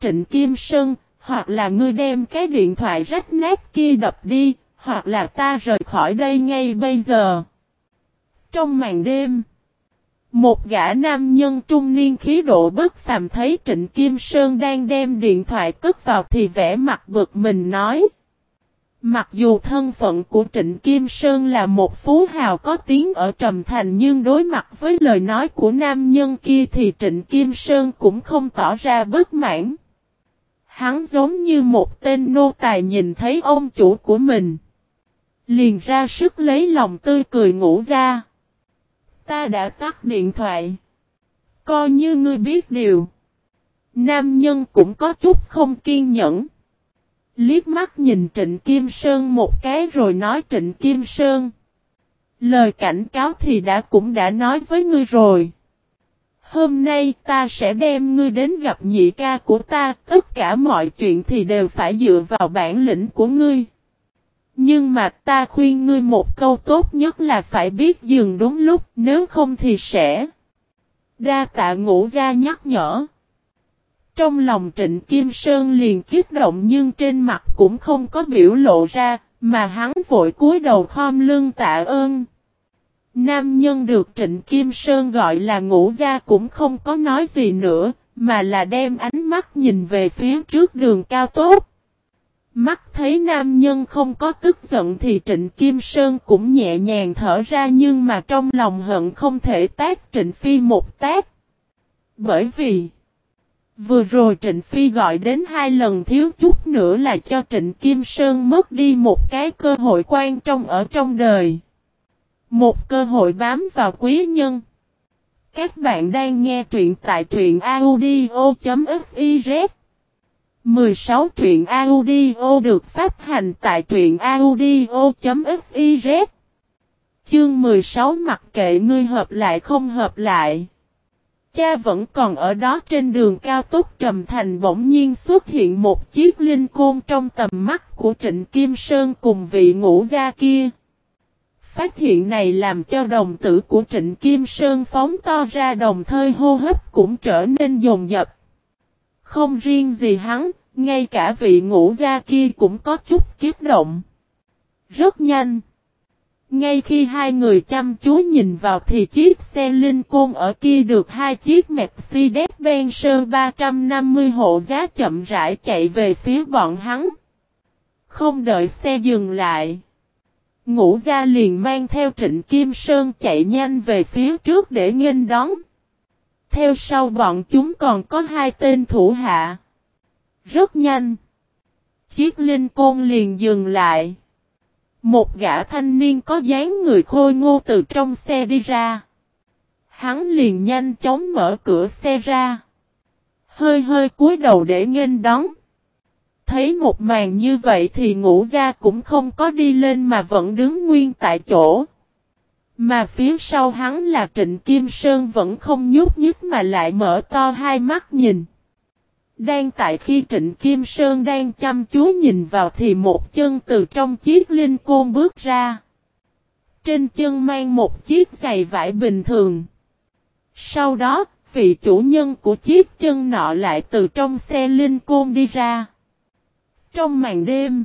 Trịnh Kim Sơn, hoặc là ngươi đem cái điện thoại rách nát kia đập đi, hoặc là ta rời khỏi đây ngay bây giờ. Trong màn đêm, một gã nam nhân trung niên khí độ bất phàm thấy Trịnh Kim Sơn đang đem điện thoại cất vào thì vẽ mặt bực mình nói. Mặc dù thân phận của Trịnh Kim Sơn là một phú hào có tiếng ở Trầm Thành nhưng đối mặt với lời nói của nam nhân kia thì Trịnh Kim Sơn cũng không tỏ ra bất mãn. Hắn giống như một tên nô tài nhìn thấy ông chủ của mình. Liền ra sức lấy lòng tươi cười ngủ ra. Ta đã tắt điện thoại. Coi như ngươi biết điều. Nam nhân cũng có chút không kiên nhẫn. Liếc mắt nhìn Trịnh Kim Sơn một cái rồi nói Trịnh Kim Sơn. Lời cảnh cáo thì đã cũng đã nói với ngươi rồi. Hôm nay ta sẽ đem ngươi đến gặp nhị ca của ta, tất cả mọi chuyện thì đều phải dựa vào bản lĩnh của ngươi. Nhưng mà ta khuyên ngươi một câu tốt nhất là phải biết dừng đúng lúc, nếu không thì sẽ. Đa tạ ngũ ra nhắc nhở. Trong lòng Trịnh Kim Sơn liền kích động nhưng trên mặt cũng không có biểu lộ ra, mà hắn vội cúi đầu khom lưng tạ ơn. Nam nhân được Trịnh Kim Sơn gọi là ngũ gia cũng không có nói gì nữa, mà là đem ánh mắt nhìn về phía trước đường cao tốt. Mắt thấy nam nhân không có tức giận thì Trịnh Kim Sơn cũng nhẹ nhàng thở ra nhưng mà trong lòng hận không thể tác Trịnh Phi một tác. Bởi vì Vừa rồi Trịnh Phi gọi đến hai lần thiếu chút nữa là cho Trịnh Kim Sơn mất đi một cái cơ hội quan trọng ở trong đời. Một cơ hội bám vào quý nhân. Các bạn đang nghe truyện tại truyện audio.fiz 16 truyện audio được phát hành tại truyện audio.fiz Chương 16 mặc kệ ngươi hợp lại không hợp lại cha vẫn còn ở đó trên đường cao tốc Trầm Thành bỗng nhiên xuất hiện một chiếc linh côn trong tầm mắt của Trịnh Kim Sơn cùng vị ngũ gia kia. Phát hiện này làm cho đồng tử của Trịnh Kim Sơn phóng to ra đồng thời hô hấp cũng trở nên dồn dập. Không riêng gì hắn, ngay cả vị ngũ gia kia cũng có chút kiếp động. Rất nhanh. Ngay khi hai người chăm chú nhìn vào thì chiếc xe linh côn ở kia được hai chiếc Mercedes-Benz 350 hộ giá chậm rãi chạy về phía bọn hắn. Không đợi xe dừng lại. Ngũ gia liền mang theo Trịnh Kim Sơn chạy nhanh về phía trước để nghênh đón. Theo sau bọn chúng còn có hai tên thủ hạ. Rất nhanh. Chiếc linh côn liền dừng lại. Một gã thanh niên có dáng người khôi ngô từ trong xe đi ra. Hắn liền nhanh chóng mở cửa xe ra. Hơi hơi cúi đầu để nghênh đón. Thấy một màn như vậy thì ngũ gia cũng không có đi lên mà vẫn đứng nguyên tại chỗ. Mà phía sau hắn là Trịnh Kim Sơn vẫn không nhúc nhích mà lại mở to hai mắt nhìn. Đang tại khi Trịnh Kim Sơn đang chăm chú nhìn vào thì một chân từ trong chiếc linh côn bước ra. Trên chân mang một chiếc giày vải bình thường. Sau đó, vị chủ nhân của chiếc chân nọ lại từ trong xe linh côn đi ra. Trong màn đêm,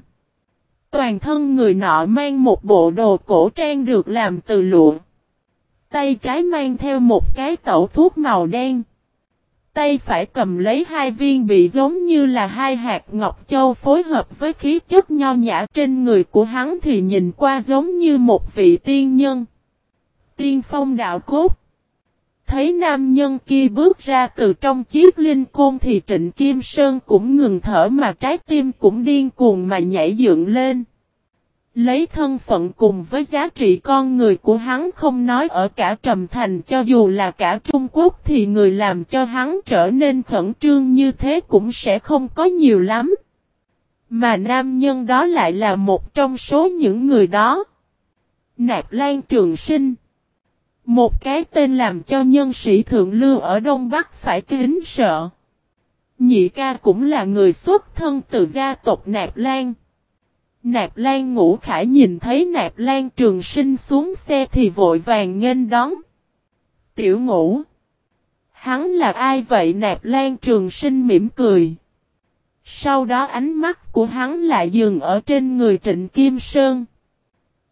toàn thân người nọ mang một bộ đồ cổ trang được làm từ lụa. Tay trái mang theo một cái tẩu thuốc màu đen. Tay phải cầm lấy hai viên bị giống như là hai hạt ngọc châu phối hợp với khí chất nho nhã trên người của hắn thì nhìn qua giống như một vị tiên nhân. Tiên phong đạo cốt. Thấy nam nhân kia bước ra từ trong chiếc linh côn thì Trịnh Kim Sơn cũng ngừng thở mà trái tim cũng điên cuồng mà nhảy dựng lên. Lấy thân phận cùng với giá trị con người của hắn không nói ở cả Trầm Thành cho dù là cả Trung Quốc thì người làm cho hắn trở nên khẩn trương như thế cũng sẽ không có nhiều lắm. Mà nam nhân đó lại là một trong số những người đó. Nạp Lan Trường Sinh một cái tên làm cho nhân sĩ thượng lưu ở Đông Bắc phải kính sợ. Nhị ca cũng là người xuất thân từ gia tộc Nạp Lan. Nạp Lan Ngũ Khải nhìn thấy Nạp Lan Trường Sinh xuống xe thì vội vàng nghênh đón. Tiểu Ngũ. Hắn là ai vậy Nạp Lan Trường Sinh mỉm cười. Sau đó ánh mắt của hắn lại dừng ở trên người Trịnh Kim Sơn.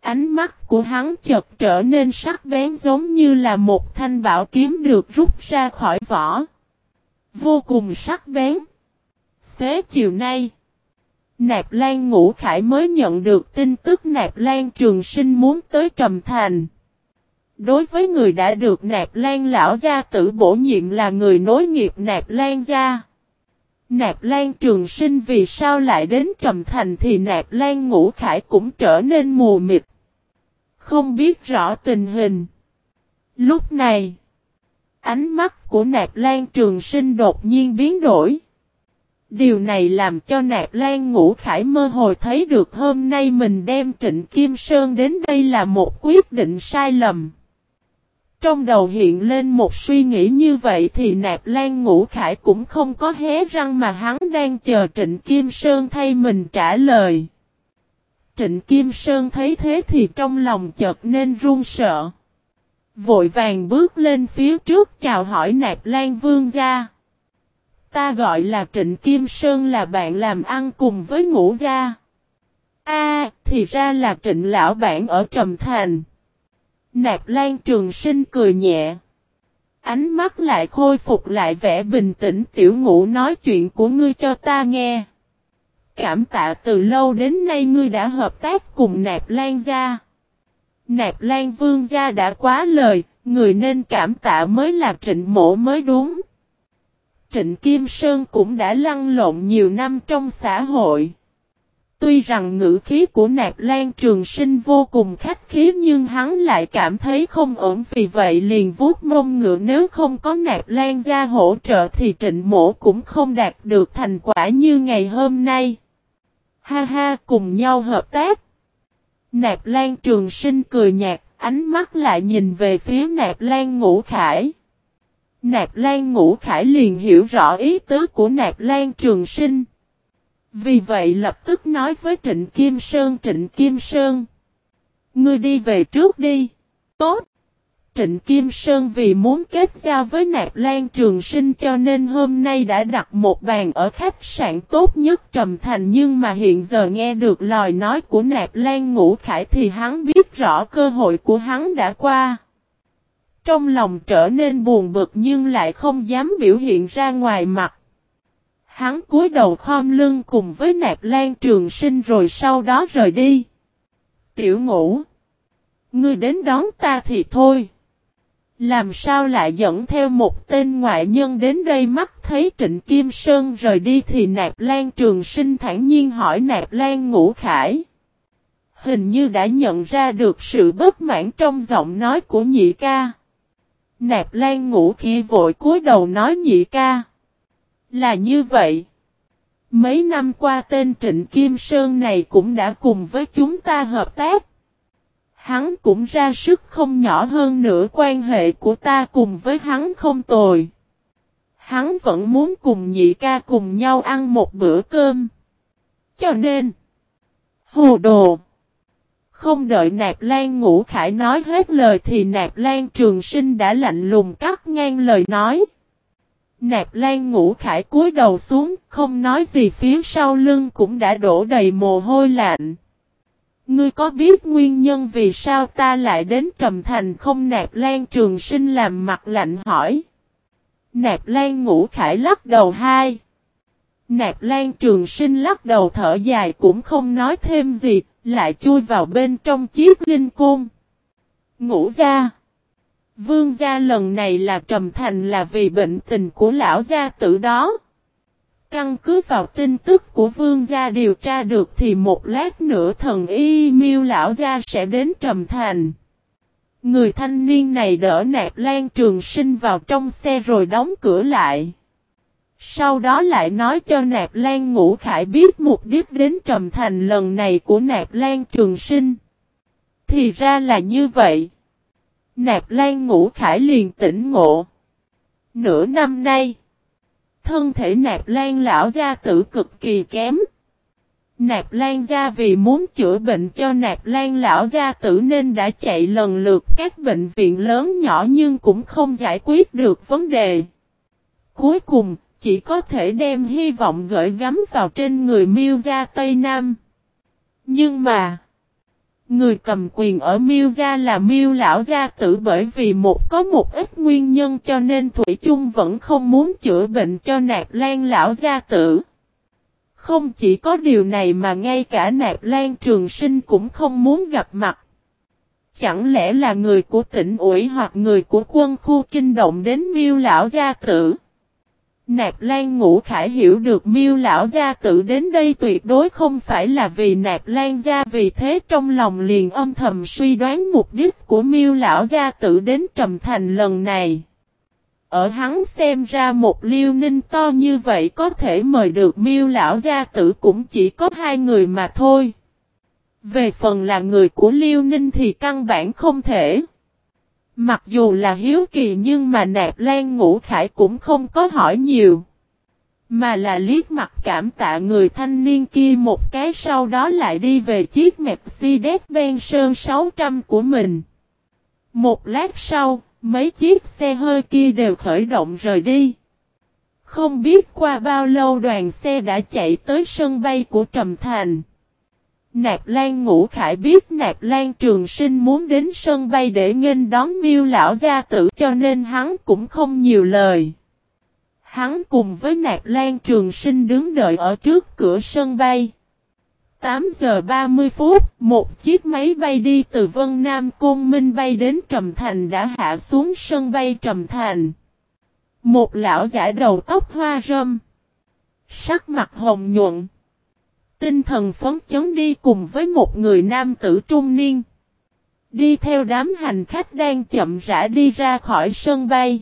Ánh mắt của hắn chợt trở nên sắc bén giống như là một thanh bảo kiếm được rút ra khỏi vỏ. Vô cùng sắc bén. Xế chiều nay, Nạp Lan Ngũ Khải mới nhận được tin tức Nạp Lan Trường Sinh muốn tới Trầm Thành. Đối với người đã được Nạp Lan lão gia tử bổ nhiệm là người nối nghiệp Nạp Lan gia. Nạp Lan Trường Sinh vì sao lại đến Trầm Thành thì Nạp Lan Ngũ Khải cũng trở nên mù mịt. Không biết rõ tình hình. Lúc này, ánh mắt của Nạp Lan Trường Sinh đột nhiên biến đổi. Điều này làm cho Nạp Lan Ngũ Khải mơ hồ thấy được hôm nay mình đem Trịnh Kim Sơn đến đây là một quyết định sai lầm. Trong đầu hiện lên một suy nghĩ như vậy thì Nạp Lan Ngũ Khải cũng không có hé răng mà hắn đang chờ Trịnh Kim Sơn thay mình trả lời. Trịnh Kim Sơn thấy thế thì trong lòng chợt nên run sợ. Vội vàng bước lên phía trước chào hỏi Nạp Lan Vương gia. Ta gọi là Trịnh Kim Sơn là bạn làm ăn cùng với ngũ gia. A, thì ra là Trịnh lão bản ở Trầm Thành. Nạp Lan Trường Sinh cười nhẹ. Ánh mắt lại khôi phục lại vẻ bình tĩnh tiểu ngũ nói chuyện của ngươi cho ta nghe. Cảm tạ từ lâu đến nay ngươi đã hợp tác cùng Nạp Lan gia. Nạp Lan Vương gia đã quá lời, người nên cảm tạ mới là trịnh mộ mới đúng. Trịnh Kim Sơn cũng đã lăn lộn nhiều năm trong xã hội. Tuy rằng ngữ khí của Nạp Lan Trường Sinh vô cùng khách khí nhưng hắn lại cảm thấy không ổn vì vậy liền vuốt mông ngựa nếu không có Nạp Lan gia hỗ trợ thì trịnh mổ cũng không đạt được thành quả như ngày hôm nay. Ha ha cùng nhau hợp tác. Nạp Lan Trường Sinh cười nhạt, ánh mắt lại nhìn về phía Nạp Lan Ngũ Khải. Nạp Lan Ngũ Khải liền hiểu rõ ý tứ của Nạp Lan Trường Sinh. Vì vậy lập tức nói với Trịnh Kim Sơn, Trịnh Kim Sơn. Ngươi đi về trước đi. Tốt. Trịnh Kim Sơn vì muốn kết giao với Nạp Lan Trường Sinh cho nên hôm nay đã đặt một bàn ở khách sạn tốt nhất Trầm Thành nhưng mà hiện giờ nghe được lời nói của Nạp Lan Ngũ Khải thì hắn biết rõ cơ hội của hắn đã qua. Trong lòng trở nên buồn bực nhưng lại không dám biểu hiện ra ngoài mặt. Hắn cúi đầu khom lưng cùng với nạp lan trường sinh rồi sau đó rời đi. Tiểu ngũ. Ngươi đến đón ta thì thôi. Làm sao lại dẫn theo một tên ngoại nhân đến đây mắt thấy Trịnh Kim Sơn rời đi thì Nạp Lan Trường Sinh thản nhiên hỏi Nạp Lan Ngũ Khải. Hình như đã nhận ra được sự bất mãn trong giọng nói của nhị ca. Nạp Lan Ngũ khi vội cúi đầu nói nhị ca. Là như vậy. Mấy năm qua tên Trịnh Kim Sơn này cũng đã cùng với chúng ta hợp tác. Hắn cũng ra sức không nhỏ hơn nữa quan hệ của ta cùng với hắn không tồi. Hắn vẫn muốn cùng nhị ca cùng nhau ăn một bữa cơm. Cho nên, hồ đồ. Không đợi Nạp Lan Ngũ Khải nói hết lời thì Nạp Lan Trường Sinh đã lạnh lùng cắt ngang lời nói. Nạp Lan Ngũ Khải cúi đầu xuống, không nói gì phía sau lưng cũng đã đổ đầy mồ hôi lạnh. Ngươi có biết nguyên nhân vì sao ta lại đến Trầm Thành không Nạp Lan Trường Sinh làm mặt lạnh hỏi. Nạp Lan Ngũ Khải lắc đầu hai. Nạp Lan Trường Sinh lắc đầu thở dài cũng không nói thêm gì, lại chui vào bên trong chiếc linh côn. ngủ ra. Vương gia lần này là trầm thành là vì bệnh tình của lão gia tử đó. Căn cứ vào tin tức của vương gia điều tra được thì một lát nữa thần y miêu lão gia sẽ đến trầm thành. Người thanh niên này đỡ nạp lan trường sinh vào trong xe rồi đóng cửa lại. Sau đó lại nói cho Nạp Lan Ngũ Khải biết mục đích đến Trầm Thành lần này của Nạp Lan Trường Sinh. Thì ra là như vậy. Nạp Lan Ngũ Khải liền tỉnh ngộ. Nửa năm nay, thân thể Nạp Lan lão gia tử cực kỳ kém. Nạp Lan gia vì muốn chữa bệnh cho Nạp Lan lão gia tử nên đã chạy lần lượt các bệnh viện lớn nhỏ nhưng cũng không giải quyết được vấn đề. Cuối cùng, chỉ có thể đem hy vọng gửi gắm vào trên người miêu gia Tây Nam. Nhưng mà, người cầm quyền ở miêu gia là miêu lão gia tử bởi vì một có một ít nguyên nhân cho nên Thủy chung vẫn không muốn chữa bệnh cho nạp lan lão gia tử. Không chỉ có điều này mà ngay cả nạp lan trường sinh cũng không muốn gặp mặt. Chẳng lẽ là người của tỉnh ủy hoặc người của quân khu kinh động đến miêu lão gia tử? Nạp Lan Ngũ Khải hiểu được miêu lão gia tự đến đây tuyệt đối không phải là vì Nạp Lan gia, vì thế trong lòng liền âm thầm suy đoán mục đích của miêu lão gia tự đến Trầm Thành lần này. Ở hắn xem ra một liêu ninh to như vậy có thể mời được miêu lão gia tử cũng chỉ có hai người mà thôi. Về phần là người của liêu ninh thì căn bản không thể. Mặc dù là hiếu kỳ nhưng mà nạp lan ngũ khải cũng không có hỏi nhiều. Mà là liếc mặt cảm tạ người thanh niên kia một cái sau đó lại đi về chiếc Mercedes-Benz Sơn 600 của mình. Một lát sau, mấy chiếc xe hơi kia đều khởi động rời đi. Không biết qua bao lâu đoàn xe đã chạy tới sân bay của Trầm Thành. Nạp Lan Ngũ Khải biết Nạp Lan Trường Sinh muốn đến sân bay để nghênh đón miêu lão gia tử cho nên hắn cũng không nhiều lời. Hắn cùng với Nạp Lan Trường Sinh đứng đợi ở trước cửa sân bay. 8 giờ 30 phút, một chiếc máy bay đi từ Vân Nam Côn Minh bay đến Trầm Thành đã hạ xuống sân bay Trầm Thành. Một lão giả đầu tóc hoa râm. Sắc mặt hồng nhuận. Tinh thần phấn chấn đi cùng với một người nam tử trung niên. Đi theo đám hành khách đang chậm rãi đi ra khỏi sân bay.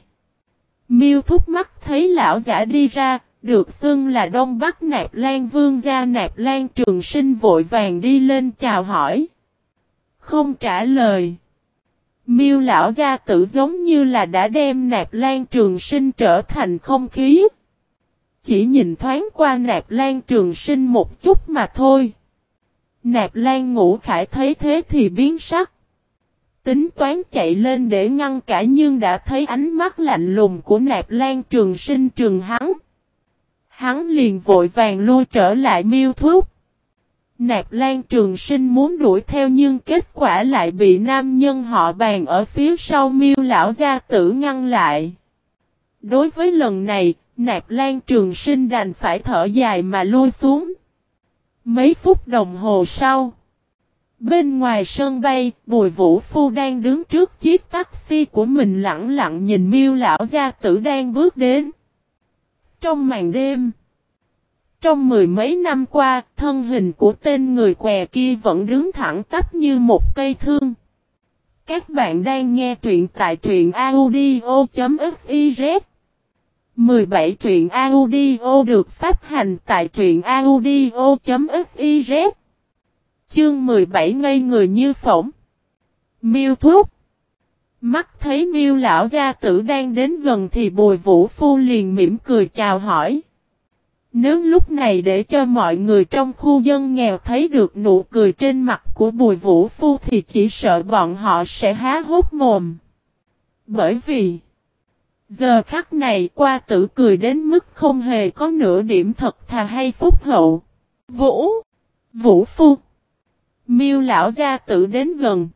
Miêu thúc mắt thấy lão giả đi ra, được xưng là Đông Bắc Nạp Lan Vương gia Nạp Lan Trường Sinh vội vàng đi lên chào hỏi. Không trả lời. Miêu lão gia tử giống như là đã đem Nạp Lan Trường Sinh trở thành không khí chỉ nhìn thoáng qua nạp lan trường sinh một chút mà thôi. Nạp lan ngũ khải thấy thế thì biến sắc. Tính toán chạy lên để ngăn cả nhưng đã thấy ánh mắt lạnh lùng của nạp lan trường sinh trường hắn. Hắn liền vội vàng lui trở lại miêu thuốc. Nạp Lan Trường Sinh muốn đuổi theo nhưng kết quả lại bị nam nhân họ bàn ở phía sau miêu lão gia tử ngăn lại. Đối với lần này, Nạp Lan Trường Sinh đành phải thở dài mà lui xuống. Mấy phút đồng hồ sau. Bên ngoài sân bay, Bùi Vũ Phu đang đứng trước chiếc taxi của mình lặng lặng nhìn miêu lão gia tử đang bước đến. Trong màn đêm, trong mười mấy năm qua, thân hình của tên người què kia vẫn đứng thẳng tắp như một cây thương. Các bạn đang nghe truyện tại truyện audio.fiz 17 truyện audio được phát hành tại truyện audio.fiz Chương 17 ngây người như phỏng Miêu thuốc Mắt thấy miêu lão gia tử đang đến gần thì bùi vũ phu liền mỉm cười chào hỏi. Nếu lúc này để cho mọi người trong khu dân nghèo thấy được nụ cười trên mặt của bùi vũ phu thì chỉ sợ bọn họ sẽ há hốt mồm. Bởi vì Giờ khắc này qua tử cười đến mức không hề có nửa điểm thật thà hay phúc hậu. Vũ! Vũ phu! Miêu lão gia tử đến gần.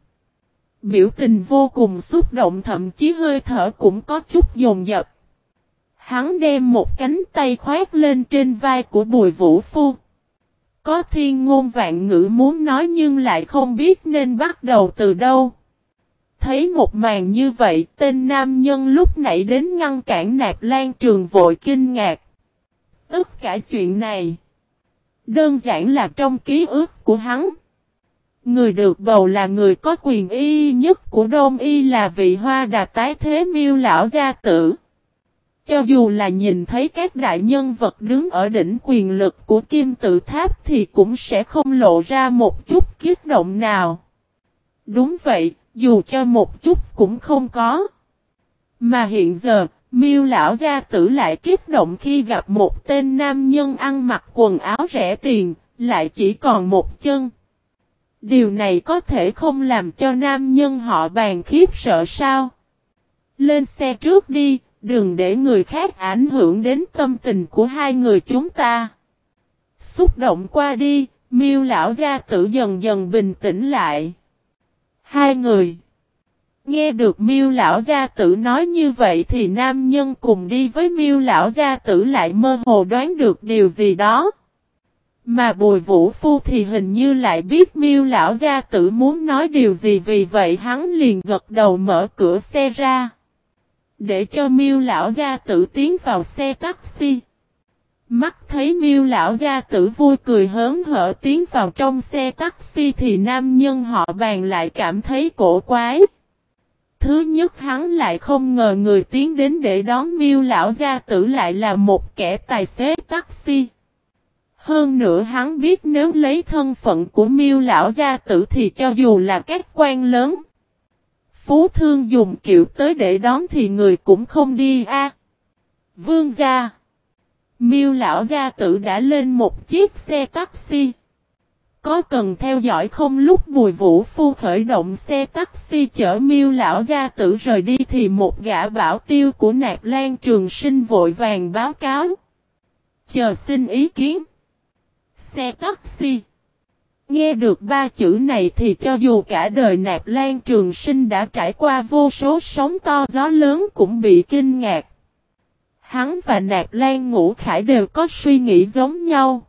Biểu tình vô cùng xúc động, thậm chí hơi thở cũng có chút dồn dập. Hắn đem một cánh tay khoét lên trên vai của bùi vũ phu. Có thiên ngôn vạn ngữ muốn nói nhưng lại không biết nên bắt đầu từ đâu. Thấy một màn như vậy, tên nam nhân lúc nãy đến ngăn cản nạp lan trường vội kinh ngạc. Tất cả chuyện này, đơn giản là trong ký ức của hắn. Người được bầu là người có quyền y nhất của Đông Y là vị hoa đà tái thế miêu lão gia tử. Cho dù là nhìn thấy các đại nhân vật đứng ở đỉnh quyền lực của kim tự tháp thì cũng sẽ không lộ ra một chút kiết động nào. Đúng vậy, dù cho một chút cũng không có. Mà hiện giờ, miêu lão gia tử lại kích động khi gặp một tên nam nhân ăn mặc quần áo rẻ tiền, lại chỉ còn một chân. Điều này có thể không làm cho nam nhân họ bàn khiếp sợ sao? Lên xe trước đi, Đừng để người khác ảnh hưởng đến tâm tình của hai người chúng ta. Xúc động qua đi, miêu lão gia tử dần dần bình tĩnh lại. Hai người. Nghe được miêu lão gia tử nói như vậy thì nam nhân cùng đi với miêu lão gia tử lại mơ hồ đoán được điều gì đó. Mà bùi vũ phu thì hình như lại biết miêu lão gia tử muốn nói điều gì vì vậy hắn liền gật đầu mở cửa xe ra. Để cho miêu lão gia tử tiến vào xe taxi. Mắt thấy miêu lão gia tử vui cười hớn hở tiến vào trong xe taxi thì nam nhân họ bàn lại cảm thấy cổ quái. Thứ nhất hắn lại không ngờ người tiến đến để đón miêu lão gia tử lại là một kẻ tài xế taxi. Hơn nữa hắn biết nếu lấy thân phận của miêu lão gia tử thì cho dù là các quan lớn. Phú thương dùng kiểu tới để đón thì người cũng không đi a. Vương gia. Miêu lão gia tử đã lên một chiếc xe taxi. Có cần theo dõi không lúc Bùi Vũ Phu khởi động xe taxi chở miêu lão gia tử rời đi thì một gã bảo tiêu của Nạp Lan Trường Sinh vội vàng báo cáo. Chờ xin ý kiến. Xe taxi. Nghe được ba chữ này thì cho dù cả đời Nạp Lan Trường Sinh đã trải qua vô số sóng to gió lớn cũng bị kinh ngạc. Hắn và Nạp Lan Ngũ Khải đều có suy nghĩ giống nhau.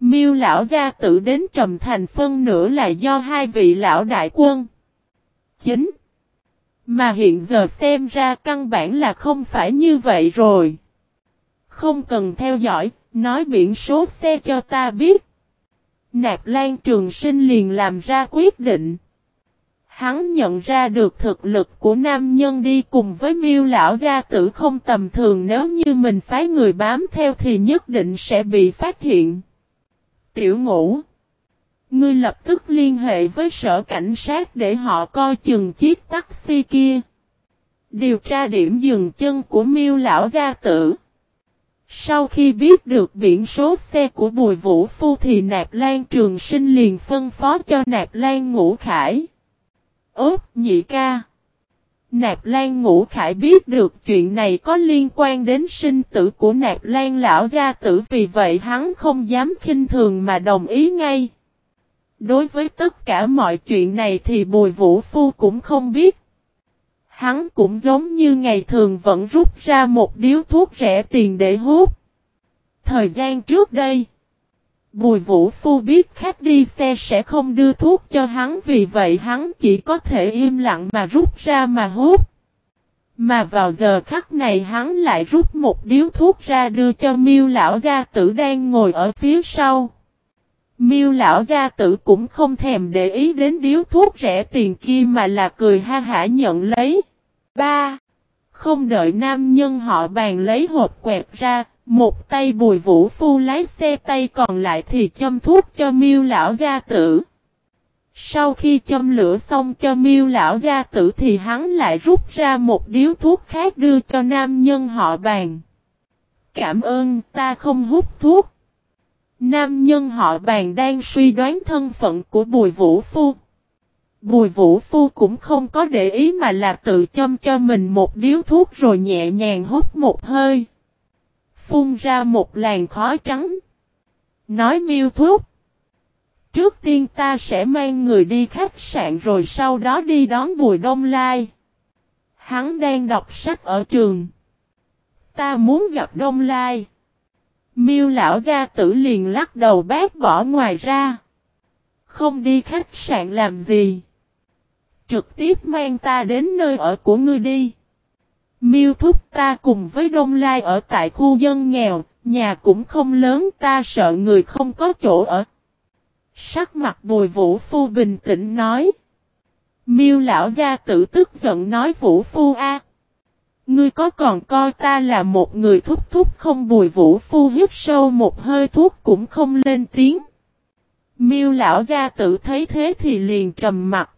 Miêu lão gia tử đến trầm thành phân nửa là do hai vị lão đại quân. Chính. Mà hiện giờ xem ra căn bản là không phải như vậy rồi. Không cần theo dõi, nói biển số xe cho ta biết. Nạp Lan Trường Sinh liền làm ra quyết định. Hắn nhận ra được thực lực của nam nhân đi cùng với miêu lão gia tử không tầm thường, nếu như mình phái người bám theo thì nhất định sẽ bị phát hiện. Tiểu ngũ, Ngươi lập tức liên hệ với sở cảnh sát để họ coi chừng chiếc taxi kia. Điều tra điểm dừng chân của miêu lão gia tử. Sau khi biết được biển số xe của Bùi Vũ Phu thì Nạp Lan Trường Sinh liền phân phó cho Nạp Lan Ngũ Khải. Ốt nhị ca. Nạp Lan Ngũ Khải biết được chuyện này có liên quan đến sinh tử của Nạp Lan lão gia tử vì vậy hắn không dám khinh thường mà đồng ý ngay. Đối với tất cả mọi chuyện này thì Bùi Vũ Phu cũng không biết. Hắn cũng giống như ngày thường vẫn rút ra một điếu thuốc rẻ tiền để hút. Thời gian trước đây, Bùi Vũ Phu biết khách đi xe sẽ không đưa thuốc cho hắn vì vậy hắn chỉ có thể im lặng mà rút ra mà hút. Mà vào giờ khắc này hắn lại rút một điếu thuốc ra đưa cho miêu lão gia tử đang ngồi ở phía sau. Miêu lão gia tử cũng không thèm để ý đến điếu thuốc rẻ tiền kia mà là cười ha hả nhận lấy. Ba. Không đợi nam nhân họ bàn lấy hộp quẹt ra, một tay bùi vũ phu lái xe, tay còn lại thì châm thuốc cho miêu lão gia tử. Sau khi châm lửa xong cho miêu lão gia tử thì hắn lại rút ra một điếu thuốc khác đưa cho nam nhân họ bàn. Cảm ơn, ta không hút thuốc. Nam nhân họ bàn đang suy đoán thân phận của bùi vũ phu. Bùi vũ phu cũng không có để ý mà là tự châm cho mình một điếu thuốc rồi nhẹ nhàng hút một hơi. Phun ra một làn khói trắng. Nói miêu thuốc. Trước tiên ta sẽ mang người đi khách sạn rồi sau đó đi đón Bùi Đông Lai. Hắn đang đọc sách ở trường. Ta muốn gặp Đông Lai. Miêu lão gia tử liền lắc đầu bác bỏ ngoài ra. Không đi khách sạn làm gì. Trực tiếp mang ta đến nơi ở của ngươi đi. Miêu thúc ta cùng với Đông Lai ở tại khu dân nghèo, nhà cũng không lớn ta sợ người không có chỗ ở. Sắc mặt bùi vũ phu bình tĩnh nói. Miêu lão gia tử tức giận nói vũ phu a Ngươi có còn coi ta là một người thúc thúc không bùi vũ phu hít sâu một hơi thuốc cũng không lên tiếng. Miêu lão gia tử thấy thế thì liền trầm mặt.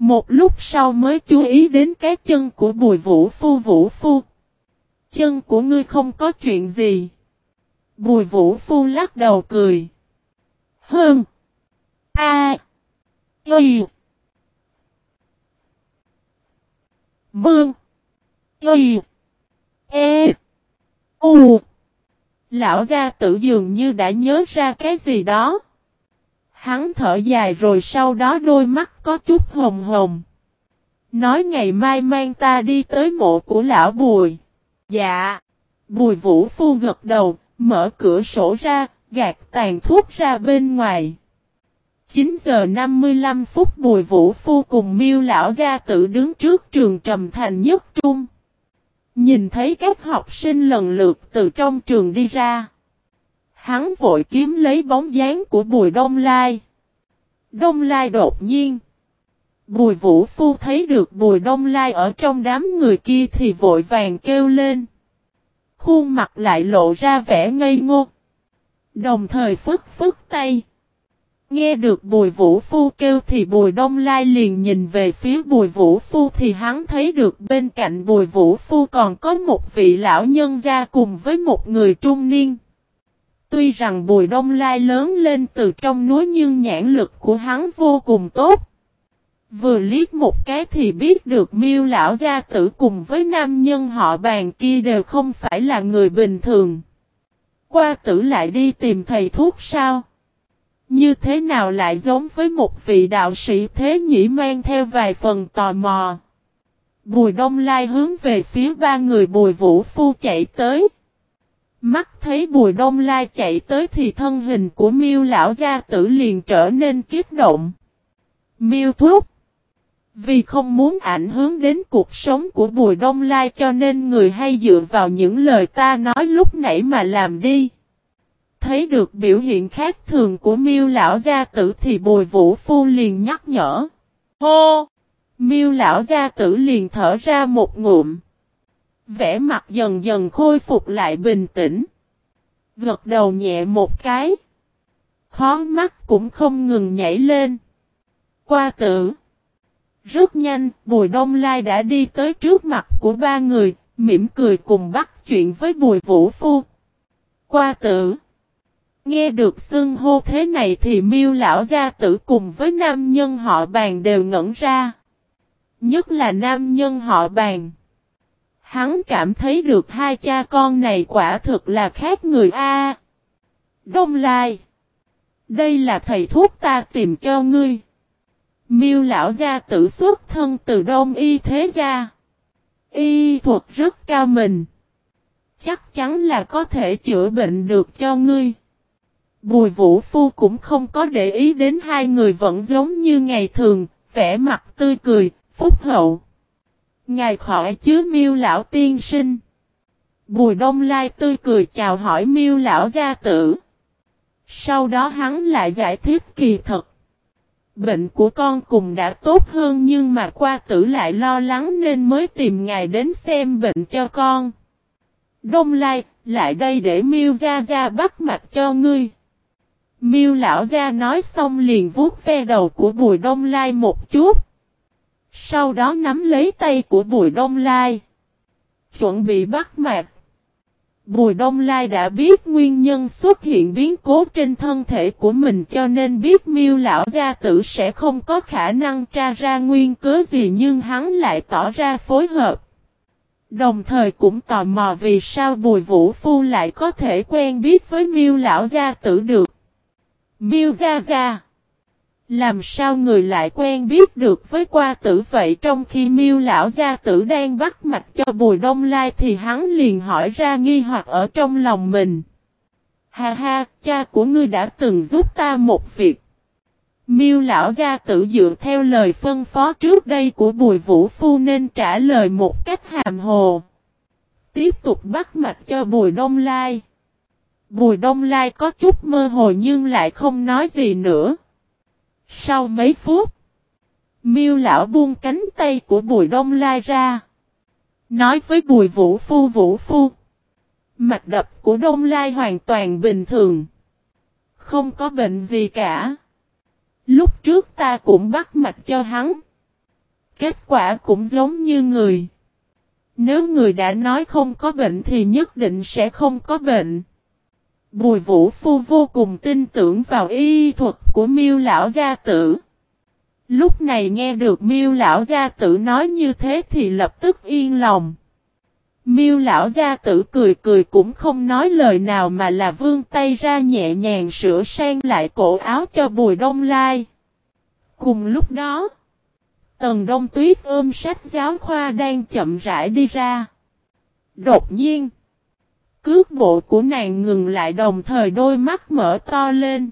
Một lúc sau mới chú ý đến cái chân của bùi vũ phu vũ phu. Chân của ngươi không có chuyện gì. Bùi vũ phu lắc đầu cười. Hơn. A. Y. Bương. Y. E. U. Lão gia tử dường như đã nhớ ra cái gì đó. Hắn thở dài rồi sau đó đôi mắt có chút hồng hồng. Nói ngày mai mang ta đi tới mộ của lão Bùi. Dạ. Bùi Vũ Phu gật đầu, mở cửa sổ ra, gạt tàn thuốc ra bên ngoài. 9 giờ 55 phút Bùi Vũ Phu cùng miêu lão gia tự đứng trước trường Trầm Thành Nhất Trung. Nhìn thấy các học sinh lần lượt từ trong trường đi ra. Hắn vội kiếm lấy bóng dáng của Bùi Đông Lai. Đông Lai đột nhiên. Bùi Vũ Phu thấy được Bùi Đông Lai ở trong đám người kia thì vội vàng kêu lên. Khuôn mặt lại lộ ra vẻ ngây ngô. Đồng thời phức phức tay. Nghe được Bùi Vũ Phu kêu thì Bùi Đông Lai liền nhìn về phía Bùi Vũ Phu thì hắn thấy được bên cạnh Bùi Vũ Phu còn có một vị lão nhân gia cùng với một người trung niên. Tuy rằng Bùi Đông Lai lớn lên từ trong núi nhưng nhãn lực của hắn vô cùng tốt. Vừa liếc một cái thì biết được miêu lão gia tử cùng với nam nhân họ bàn kia đều không phải là người bình thường. Qua tử lại đi tìm thầy thuốc sao? Như thế nào lại giống với một vị đạo sĩ thế nhỉ mang theo vài phần tò mò. Bùi đông lai hướng về phía ba người bùi vũ phu chạy tới. Mắt thấy bùi đông lai chạy tới thì thân hình của miêu lão gia tử liền trở nên kiết động. Miêu thuốc. Vì không muốn ảnh hưởng đến cuộc sống của Bùi Đông Lai cho nên người hay dựa vào những lời ta nói lúc nãy mà làm đi. Thấy được biểu hiện khác thường của miêu lão gia tử thì Bùi Vũ Phu liền nhắc nhở. Hô! Miêu lão gia tử liền thở ra một ngụm. Vẽ mặt dần dần khôi phục lại bình tĩnh. Gật đầu nhẹ một cái. Khó mắt cũng không ngừng nhảy lên. Qua tử. Rất nhanh, Bùi Đông Lai đã đi tới trước mặt của ba người, mỉm cười cùng bắt chuyện với Bùi Vũ Phu. Qua tử. Nghe được xưng hô thế này thì miêu lão gia tử cùng với nam nhân họ bàn đều ngẩn ra. Nhất là nam nhân họ bàn. Hắn cảm thấy được hai cha con này quả thực là khác người A. Đông Lai. Đây là thầy thuốc ta tìm cho ngươi. Miêu lão gia tử xuất thân từ đông y thế gia. Y thuật rất cao mình. Chắc chắn là có thể chữa bệnh được cho ngươi. Bùi vũ phu cũng không có để ý đến hai người vẫn giống như ngày thường, vẻ mặt tươi cười, phúc hậu. Ngài khỏi chứ miêu lão tiên sinh. Bùi đông lai tươi cười chào hỏi miêu lão gia tử. Sau đó hắn lại giải thích kỳ thật. Bệnh của con cùng đã tốt hơn nhưng mà qua tử lại lo lắng nên mới tìm ngài đến xem bệnh cho con. Đông Lai, lại đây để miêu gia gia bắt mạch cho ngươi. Miêu lão gia nói xong liền vuốt ve đầu của Bùi Đông Lai một chút. Sau đó nắm lấy tay của Bùi Đông Lai. Chuẩn bị bắt mạc. Bùi Đông Lai đã biết nguyên nhân xuất hiện biến cố trên thân thể của mình cho nên biết miêu lão gia tử sẽ không có khả năng tra ra nguyên cớ gì nhưng hắn lại tỏ ra phối hợp. Đồng thời cũng tò mò vì sao Bùi Vũ Phu lại có thể quen biết với miêu lão gia tử được. Miêu Gia Gia làm sao người lại quen biết được với qua tử vậy trong khi miêu lão gia tử đang bắt mạch cho Bùi Đông Lai thì hắn liền hỏi ra nghi hoặc ở trong lòng mình. Ha ha, cha của ngươi đã từng giúp ta một việc. Miêu lão gia tử dựa theo lời phân phó trước đây của Bùi Vũ Phu nên trả lời một cách hàm hồ. Tiếp tục bắt mạch cho Bùi Đông Lai. Bùi Đông Lai có chút mơ hồ nhưng lại không nói gì nữa. Sau mấy phút, miêu lão buông cánh tay của Bùi Đông Lai ra. Nói với Bùi Vũ Phu Vũ Phu. Mạch đập của Đông Lai hoàn toàn bình thường. Không có bệnh gì cả. Lúc trước ta cũng bắt mạch cho hắn. Kết quả cũng giống như người. Nếu người đã nói không có bệnh thì nhất định sẽ không có bệnh. Bùi Vũ Phu vô cùng tin tưởng vào y thuật của miêu lão gia tử. Lúc này nghe được miêu lão gia tử nói như thế thì lập tức yên lòng. Miêu lão gia tử cười cười cũng không nói lời nào mà là vươn tay ra nhẹ nhàng sửa sang lại cổ áo cho Bùi Đông Lai. Cùng lúc đó, Tần Đông Tuyết ôm sách giáo khoa đang chậm rãi đi ra. Đột nhiên, cước bộ của nàng ngừng lại đồng thời đôi mắt mở to lên.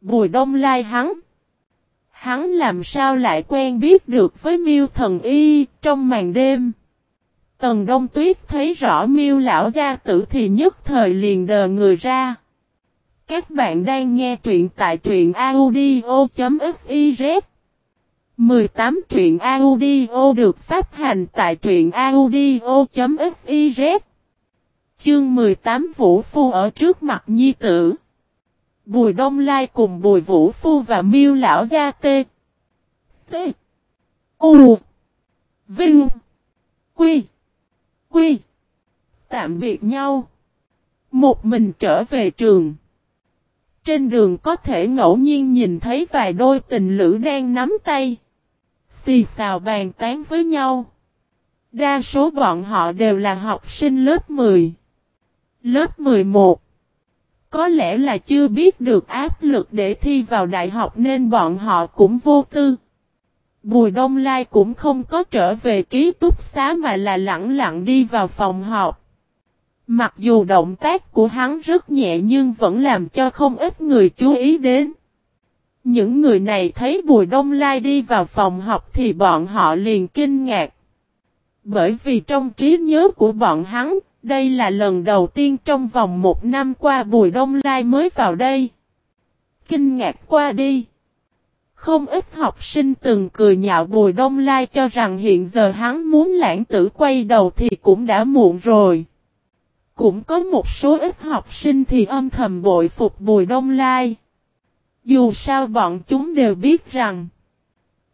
Bùi Đông Lai hắn. Hắn làm sao lại quen biết được với miêu thần y trong màn đêm. Tần Đông Tuyết thấy rõ miêu lão gia tử thì nhất thời liền đờ người ra. Các bạn đang nghe truyện tại truyện audio.fiz 18 truyện audio được phát hành tại truyện audio.fiz Chương 18 Vũ Phu ở trước mặt nhi tử. Bùi Đông Lai cùng Bùi Vũ Phu và miêu lão gia tê Tê. U. Vinh. Quy. Quy. Tạm biệt nhau. Một mình trở về trường. Trên đường có thể ngẫu nhiên nhìn thấy vài đôi tình lữ đang nắm tay. Xì xào bàn tán với nhau. Đa số bọn họ đều là học sinh lớp 10 Lớp 11 Có lẽ là chưa biết được áp lực để thi vào đại học nên bọn họ cũng vô tư Bùi Đông Lai cũng không có trở về ký túc xá mà là lặng lặng đi vào phòng họp. Mặc dù động tác của hắn rất nhẹ nhưng vẫn làm cho không ít người chú ý đến. Những người này thấy Bùi Đông Lai đi vào phòng học thì bọn họ liền kinh ngạc. Bởi vì trong trí nhớ của bọn hắn, đây là lần đầu tiên trong vòng một năm qua Bùi Đông Lai mới vào đây. Kinh ngạc qua đi. Không ít học sinh từng cười nhạo Bùi Đông Lai cho rằng hiện giờ hắn muốn lãng tử quay đầu thì cũng đã muộn rồi. Cũng có một số ít học sinh thì âm thầm bội phục Bùi Đông Lai. Dù sao bọn chúng đều biết rằng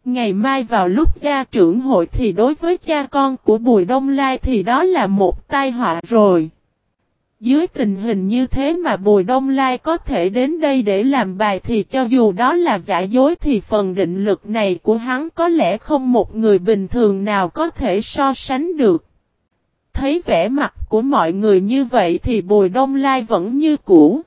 Ngày mai vào lúc gia trưởng hội thì đối với cha con của Bùi Đông Lai thì đó là một tai họa rồi. Dưới tình hình như thế mà Bùi Đông Lai có thể đến đây để làm bài thì cho dù đó là giả dối thì phần định lực này của hắn có lẽ không một người bình thường nào có thể so sánh được. Thấy vẻ mặt của mọi người như vậy thì Bùi Đông Lai vẫn như cũ.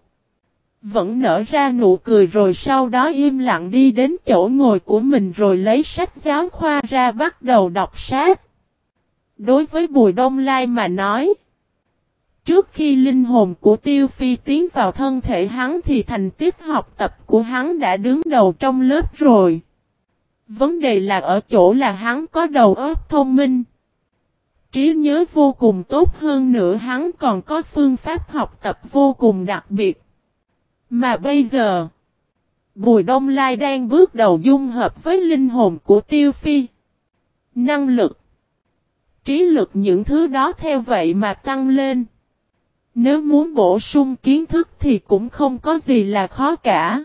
Vẫn nở ra nụ cười rồi sau đó im lặng đi đến chỗ ngồi của mình rồi lấy sách giáo khoa ra bắt đầu đọc sách. Đối với Bùi Đông Lai mà nói, Trước khi linh hồn của Tiêu Phi tiến vào thân thể hắn thì thành tích học tập của hắn đã đứng đầu trong lớp rồi. Vấn đề là ở chỗ là hắn có đầu óc thông minh. Trí nhớ vô cùng tốt hơn nữa hắn còn có phương pháp học tập vô cùng đặc biệt. Mà bây giờ, Bùi Đông Lai đang bước đầu dung hợp với linh hồn của Tiêu Phi. Năng lực, trí lực những thứ đó theo vậy mà tăng lên. Nếu muốn bổ sung kiến thức thì cũng không có gì là khó cả.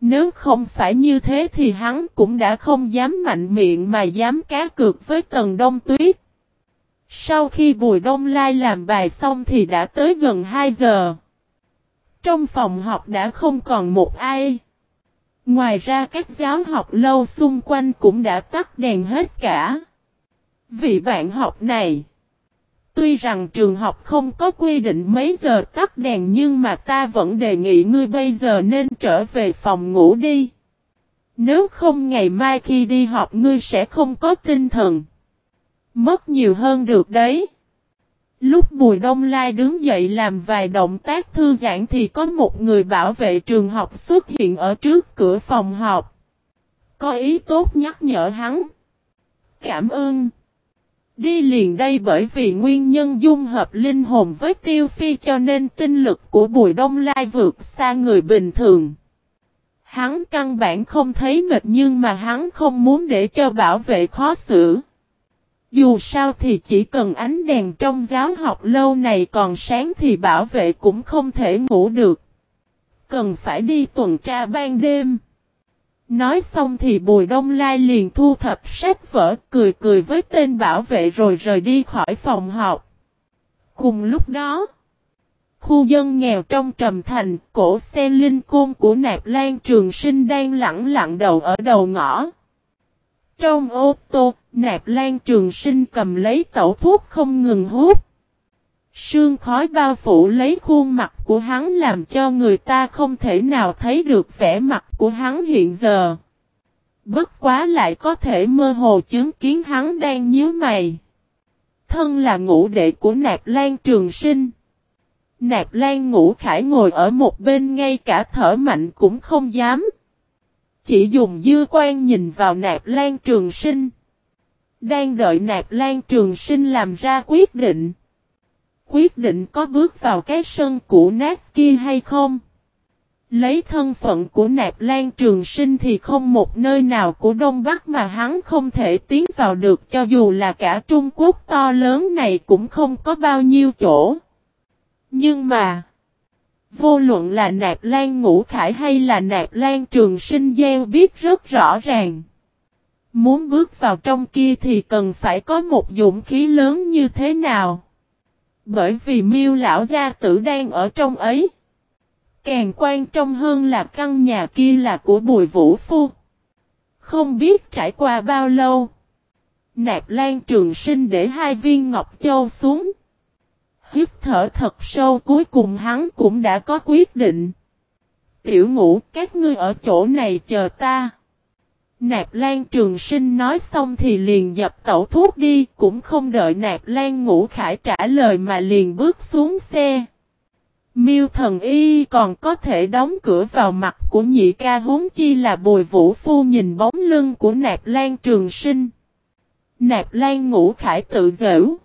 Nếu không phải như thế thì hắn cũng đã không dám mạnh miệng mà dám cá cược với tầng đông tuyết. Sau khi Bùi Đông Lai làm bài xong thì đã tới gần 2 giờ. Trong phòng học đã không còn một ai. Ngoài ra các giáo học lâu xung quanh cũng đã tắt đèn hết cả. Vị bạn học này, Tuy rằng trường học không có quy định mấy giờ tắt đèn nhưng mà ta vẫn đề nghị ngươi bây giờ nên trở về phòng ngủ đi. Nếu không ngày mai khi đi học ngươi sẽ không có tinh thần. Mất nhiều hơn được đấy. Lúc Bùi Đông Lai đứng dậy làm vài động tác thư giãn thì có một người bảo vệ trường học xuất hiện ở trước cửa phòng học. Có ý tốt nhắc nhở hắn. Cảm ơn. Đi liền đây bởi vì nguyên nhân dung hợp linh hồn với tiêu phi cho nên tinh lực của Bùi Đông Lai vượt xa người bình thường. Hắn căn bản không thấy mệt nhưng mà hắn không muốn để cho bảo vệ khó xử. Dù sao thì chỉ cần ánh đèn trong giáo học lâu này còn sáng thì bảo vệ cũng không thể ngủ được. Cần phải đi tuần tra ban đêm. Nói xong thì Bùi Đông Lai liền thu thập sách vở cười cười với tên bảo vệ rồi rời đi khỏi phòng học. Cùng lúc đó, khu dân nghèo trong Trầm Thành, cổ xe linh côn của Nạp Lan Trường Sinh đang lặng lặng đầu ở đầu ngõ. Trong ô tô, nạp lan trường sinh cầm lấy tẩu thuốc không ngừng hút. Sương khói bao phủ lấy khuôn mặt của hắn làm cho người ta không thể nào thấy được vẻ mặt của hắn hiện giờ. Bất quá lại có thể mơ hồ chứng kiến hắn đang nhíu mày. Thân là ngũ đệ của nạp lan trường sinh. Nạp Lan ngũ khải ngồi ở một bên ngay cả thở mạnh cũng không dám. Chỉ dùng dư quan nhìn vào Nạp Lan trường sinh. Đang đợi Nạp Lan trường sinh làm ra quyết định. Quyết định có bước vào cái sân cũ nát kia hay không? Lấy thân phận của Nạp Lan Trường Sinh thì không một nơi nào của Đông Bắc mà hắn không thể tiến vào được cho dù là cả Trung Quốc to lớn này cũng không có bao nhiêu chỗ. Nhưng mà, vô luận là nạp lan ngũ khải hay là nạp lan trường sinh gieo biết rất rõ ràng. Muốn bước vào trong kia thì cần phải có một dũng khí lớn như thế nào. Bởi vì miêu lão gia tử đang ở trong ấy. Càng quan trọng hơn là căn nhà kia là của bùi vũ phu. Không biết trải qua bao lâu. Nạp lan trường sinh để hai viên ngọc châu xuống. Hít thở thật sâu cuối cùng hắn cũng đã có quyết định. Tiểu ngũ các ngươi ở chỗ này chờ ta. Nạp Lan Trường Sinh nói xong thì liền dập tẩu thuốc đi, cũng không đợi Nạp Lan Ngũ Khải trả lời mà liền bước xuống xe. Miêu thần y còn có thể đóng cửa vào mặt của nhị ca huống chi là bồi vũ phu nhìn bóng lưng của Nạp Lan Trường Sinh. Nạp Lan Ngũ Khải tự giễu.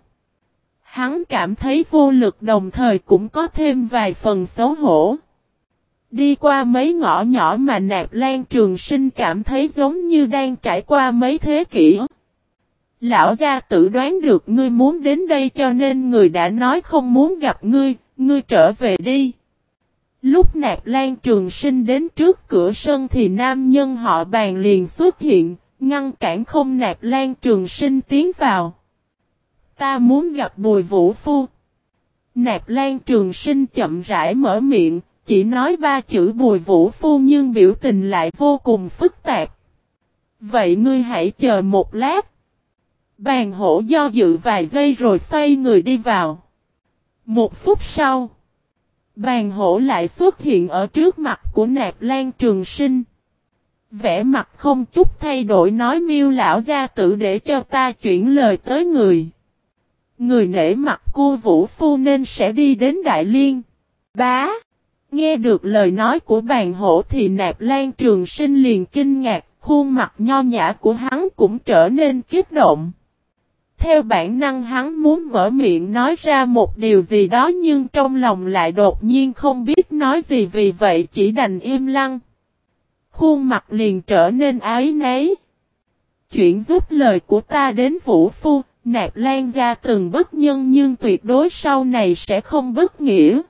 Hắn cảm thấy vô lực đồng thời cũng có thêm vài phần xấu hổ. Đi qua mấy ngõ nhỏ mà nạp lan trường sinh cảm thấy giống như đang trải qua mấy thế kỷ. Lão gia tự đoán được ngươi muốn đến đây cho nên người đã nói không muốn gặp ngươi, ngươi trở về đi. Lúc nạp lan trường sinh đến trước cửa sân thì nam nhân họ bàn liền xuất hiện, ngăn cản không nạp lan trường sinh tiến vào. Ta muốn gặp bùi vũ phu. Nạp lan trường sinh chậm rãi mở miệng, chỉ nói ba chữ bùi vũ phu nhưng biểu tình lại vô cùng phức tạp. Vậy ngươi hãy chờ một lát. Bàn hổ do dự vài giây rồi xoay người đi vào. Một phút sau, bàn hổ lại xuất hiện ở trước mặt của nạp lan trường sinh. Vẽ mặt không chút thay đổi nói miêu lão gia tử để cho ta chuyển lời tới người. Người nể mặt cô Vũ Phu nên sẽ đi đến Đại Liên. Bá! Nghe được lời nói của bàn hổ thì nạp lan trường sinh liền kinh ngạc, khuôn mặt nho nhã của hắn cũng trở nên kích động. Theo bản năng hắn muốn mở miệng nói ra một điều gì đó nhưng trong lòng lại đột nhiên không biết nói gì vì vậy chỉ đành im lặng. Khuôn mặt liền trở nên ái nấy. Chuyện giúp lời của ta đến Vũ Phu, Nạp Lan gia từng bất nhân nhưng tuyệt đối sau này sẽ không bất nghĩa.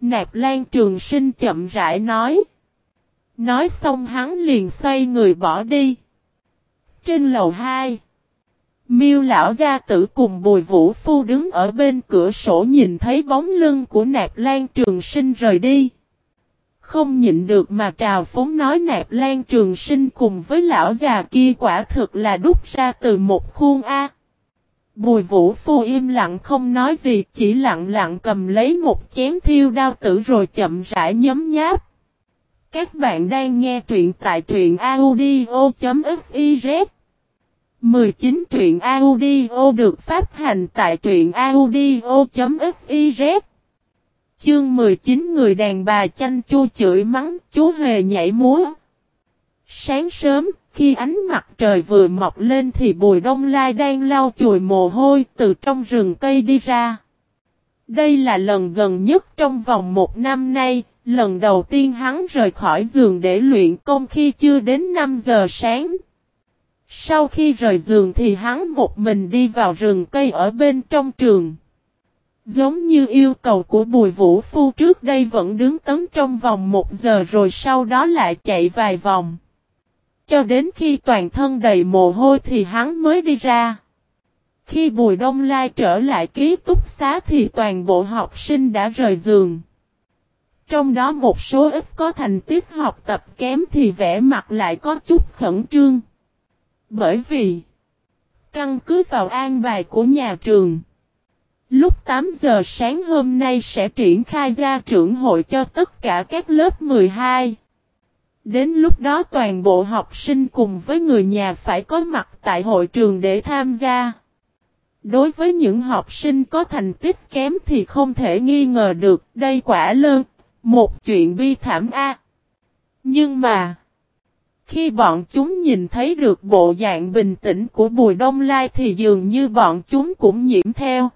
Nạp Lan trường sinh chậm rãi nói. Nói xong hắn liền xoay người bỏ đi. Trên lầu 2. Miêu lão gia tử cùng Bùi Vũ Phu đứng ở bên cửa sổ nhìn thấy bóng lưng của Nạp Lan Trường Sinh rời đi. Không nhịn được mà trào phóng nói Nạp Lan Trường Sinh cùng với lão già kia quả thực là đúc ra từ một khuôn A. Bùi vũ phu im lặng không nói gì chỉ lặng lặng cầm lấy một chén thiêu đao tử rồi chậm rãi nhấm nháp. Các bạn đang nghe truyện tại truyện audio.fiz 19 truyện audio được phát hành tại truyện audio.fiz Chương 19 người đàn bà chanh chua chửi mắng chú hề nhảy múa. Sáng sớm, khi ánh mặt trời vừa mọc lên thì Bùi Đông Lai đang lau chùi mồ hôi từ trong rừng cây đi ra. Đây là lần gần nhất trong vòng một năm nay, lần đầu tiên hắn rời khỏi giường để luyện công khi chưa đến 5 giờ sáng. Sau khi rời giường thì hắn một mình đi vào rừng cây ở bên trong trường. Giống như yêu cầu của Bùi Vũ Phu trước đây vẫn đứng tấn trong vòng một giờ rồi sau đó lại chạy vài vòng. Cho đến khi toàn thân đầy mồ hôi thì hắn mới đi ra. Khi Bùi Đông Lai trở lại ký túc xá thì toàn bộ học sinh đã rời giường. Trong đó một số ít có thành tích học tập kém thì vẻ mặt lại có chút khẩn trương. Bởi vì, căn cứ vào an bài của nhà trường, lúc 8 giờ sáng hôm nay sẽ triển khai gia trưởng hội cho tất cả các lớp 12. Đến lúc đó toàn bộ học sinh cùng với người nhà phải có mặt tại hội trường để tham gia. Đối với những học sinh có thành tích kém thì không thể nghi ngờ được đây quả lơn, một chuyện bi thảm a. Nhưng mà, khi bọn chúng nhìn thấy được bộ dạng bình tĩnh của Bùi Đông Lai thì dường như bọn chúng cũng nhiễm theo.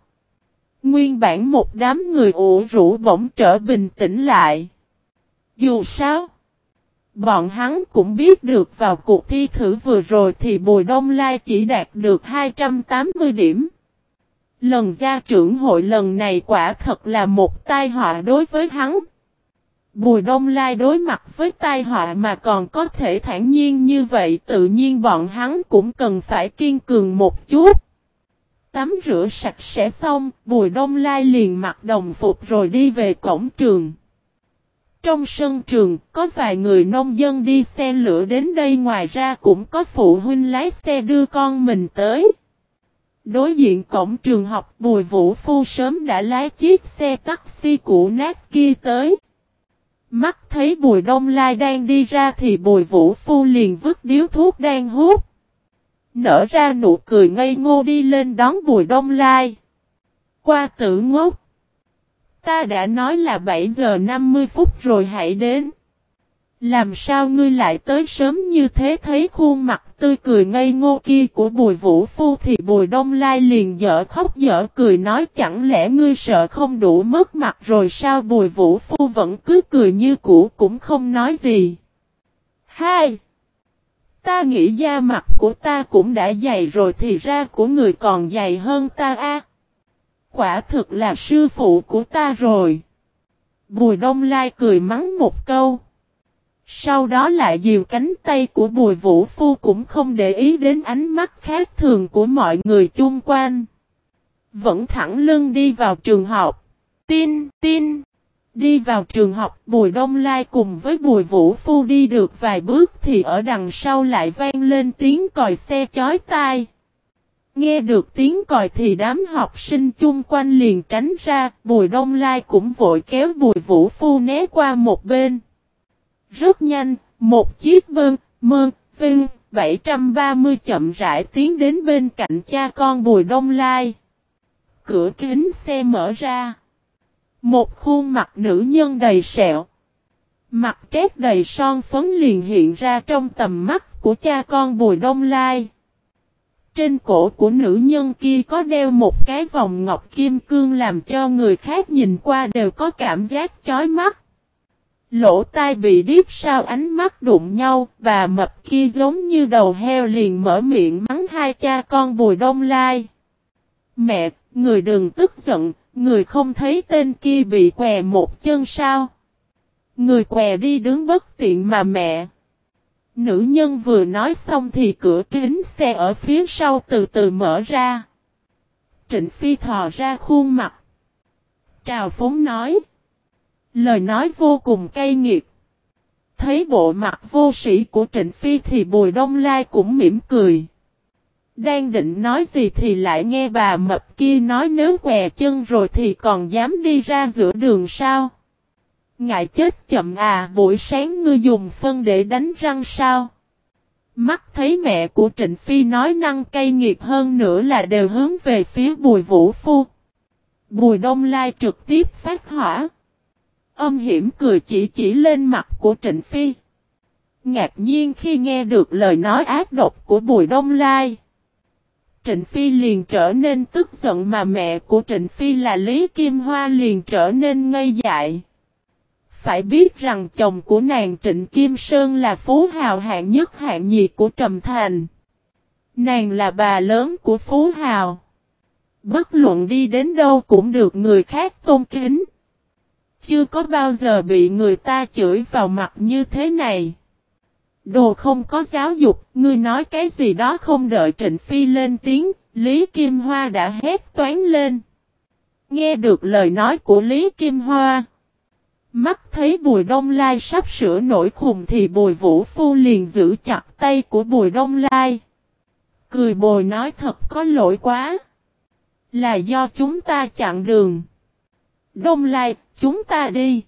Nguyên bản một đám người ủ rũ bỗng trở bình tĩnh lại. Dù sao, bọn hắn cũng biết được vào cuộc thi thử vừa rồi thì Bùi Đông Lai chỉ đạt được 280 điểm. Lần gia trưởng hội lần này quả thật là một tai họa đối với hắn. Bùi Đông Lai đối mặt với tai họa mà còn có thể thản nhiên như vậy tự nhiên bọn hắn cũng cần phải kiên cường một chút. Tắm rửa sạch sẽ xong, Bùi Đông Lai liền mặc đồng phục rồi đi về cổng trường. Trong sân trường, có vài người nông dân đi xe lửa đến đây ngoài ra cũng có phụ huynh lái xe đưa con mình tới. Đối diện cổng trường học Bùi Vũ Phu sớm đã lái chiếc xe taxi cũ nát kia tới. Mắt thấy Bùi Đông Lai đang đi ra thì Bùi Vũ Phu liền vứt điếu thuốc đang hút. Nở ra nụ cười ngây ngô đi lên đón Bùi Đông Lai. Qua tử ngốc. Ta đã nói là 7 giờ 50 phút rồi hãy đến. Làm sao ngươi lại tới sớm như thế thấy khuôn mặt tươi cười ngây ngô kia của bùi vũ phu thì bùi đông lai liền dở khóc dở cười nói chẳng lẽ ngươi sợ không đủ mất mặt rồi sao bùi vũ phu vẫn cứ cười như cũ cũng không nói gì. Hai. Ta nghĩ da mặt của ta cũng đã dày rồi thì ra của người còn dày hơn ta a. Quả thực là sư phụ của ta rồi. Bùi đông lai cười mắng một câu. Sau đó lại dìu cánh tay của Bùi Vũ Phu cũng không để ý đến ánh mắt khác thường của mọi người chung quanh. Vẫn thẳng lưng đi vào trường học. Tin, tin. Đi vào trường học Bùi Đông Lai cùng với Bùi Vũ Phu đi được vài bước thì ở đằng sau lại vang lên tiếng còi xe chói tai. Nghe được tiếng còi thì đám học sinh chung quanh liền tránh ra, Bùi Đông Lai cũng vội kéo Bùi Vũ Phu né qua một bên. Rất nhanh, một chiếc bơn, mơn, vinh, 730 chậm rãi tiến đến bên cạnh cha con Bùi Đông Lai. Cửa kính xe mở ra. Một khuôn mặt nữ nhân đầy sẹo. Mặt trét đầy son phấn liền hiện ra trong tầm mắt của cha con Bùi Đông Lai. Trên cổ của nữ nhân kia có đeo một cái vòng ngọc kim cương làm cho người khác nhìn qua đều có cảm giác chói mắt. Lỗ tai bị điếc sao ánh mắt đụng nhau, bà mập kia giống như đầu heo liền mở miệng mắng hai cha con Bùi Đông Lai. Mẹ, người đừng tức giận, người không thấy tên kia bị què một chân sao. Người què đi đứng bất tiện mà mẹ. Nữ nhân vừa nói xong thì cửa kính xe ở phía sau từ từ mở ra. Trịnh Phi thò ra khuôn mặt. Trào phóng nói. Lời nói vô cùng cay nghiệt. Thấy bộ mặt vô sĩ của Trịnh Phi thì Bùi Đông Lai cũng mỉm cười. Đang định nói gì thì lại nghe bà mập kia nói nếu què chân rồi thì còn dám đi ra giữa đường sao. Ngại chết chậm à buổi sáng ngươi dùng phân để đánh răng sao. Mắt thấy mẹ của Trịnh Phi nói năng cay nghiệt hơn nữa là đều hướng về phía Bùi Vũ Phu. Bùi Đông Lai trực tiếp phát hỏa. Âm hiểm cười chỉ chỉ lên mặt của Trịnh Phi. Ngạc nhiên khi nghe được lời nói ác độc của Bùi Đông Lai. Trịnh Phi liền trở nên tức giận mà mẹ của Trịnh Phi là Lý Kim Hoa liền trở nên ngây dại. Phải biết rằng chồng của nàng Trịnh Kim Sơn là phú hào hạng nhất hạng nhì của Trầm Thành. Nàng là bà lớn của phú hào. Bất luận đi đến đâu cũng được người khác tôn kính. Chưa có bao giờ bị người ta chửi vào mặt như thế này. Đồ không có giáo dục, ngươi nói cái gì đó không đợi Trịnh Phi lên tiếng, Lý Kim Hoa đã hét toán lên. Nghe được lời nói của Lý Kim Hoa. Mắt thấy Bùi Đông Lai sắp sửa nổi khùng thì Bùi Vũ Phu liền giữ chặt tay của Bùi Đông Lai. Cười bồi nói thật có lỗi quá. Là do chúng ta chặn đường. Đông Lai, chúng ta đi.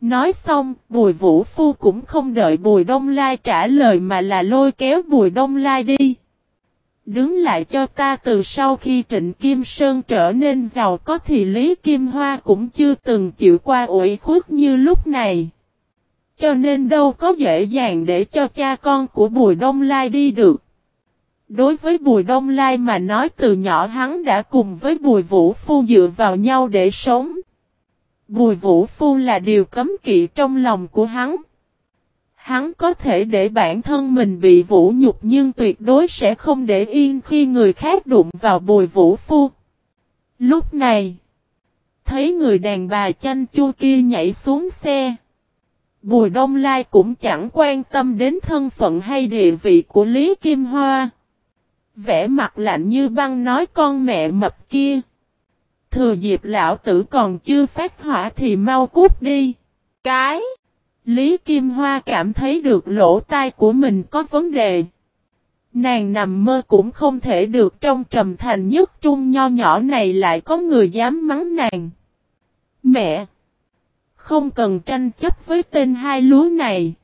Nói xong, Bùi Vũ Phu cũng không đợi Bùi Đông Lai trả lời mà là lôi kéo Bùi Đông Lai đi. Đứng lại cho ta từ sau khi Trịnh Kim Sơn trở nên giàu có thì Lý Kim Hoa cũng chưa từng chịu qua ủi khuất như lúc này. Cho nên đâu có dễ dàng để cho cha con của Bùi Đông Lai đi được. Đối với Bùi Đông Lai mà nói từ nhỏ hắn đã cùng với Bùi Vũ Phu dựa vào nhau để sống. Bùi Vũ Phu là điều cấm kỵ trong lòng của hắn. Hắn có thể để bản thân mình bị vũ nhục nhưng tuyệt đối sẽ không để yên khi người khác đụng vào bùi vũ phu. Lúc này, thấy người đàn bà chanh chua kia nhảy xuống xe. Bùi Đông Lai cũng chẳng quan tâm đến thân phận hay địa vị của Lý Kim Hoa. Vẽ mặt lạnh như băng nói con mẹ mập kia. Thừa dịp lão tử còn chưa phát hỏa thì mau cút đi. Cái! Lý Kim Hoa cảm thấy được lỗ tai của mình có vấn đề. Nàng nằm mơ cũng không thể được trong trầm thành nhất trung nho nhỏ này lại có người dám mắng nàng. Mẹ! Không cần tranh chấp với tên hai lúa này.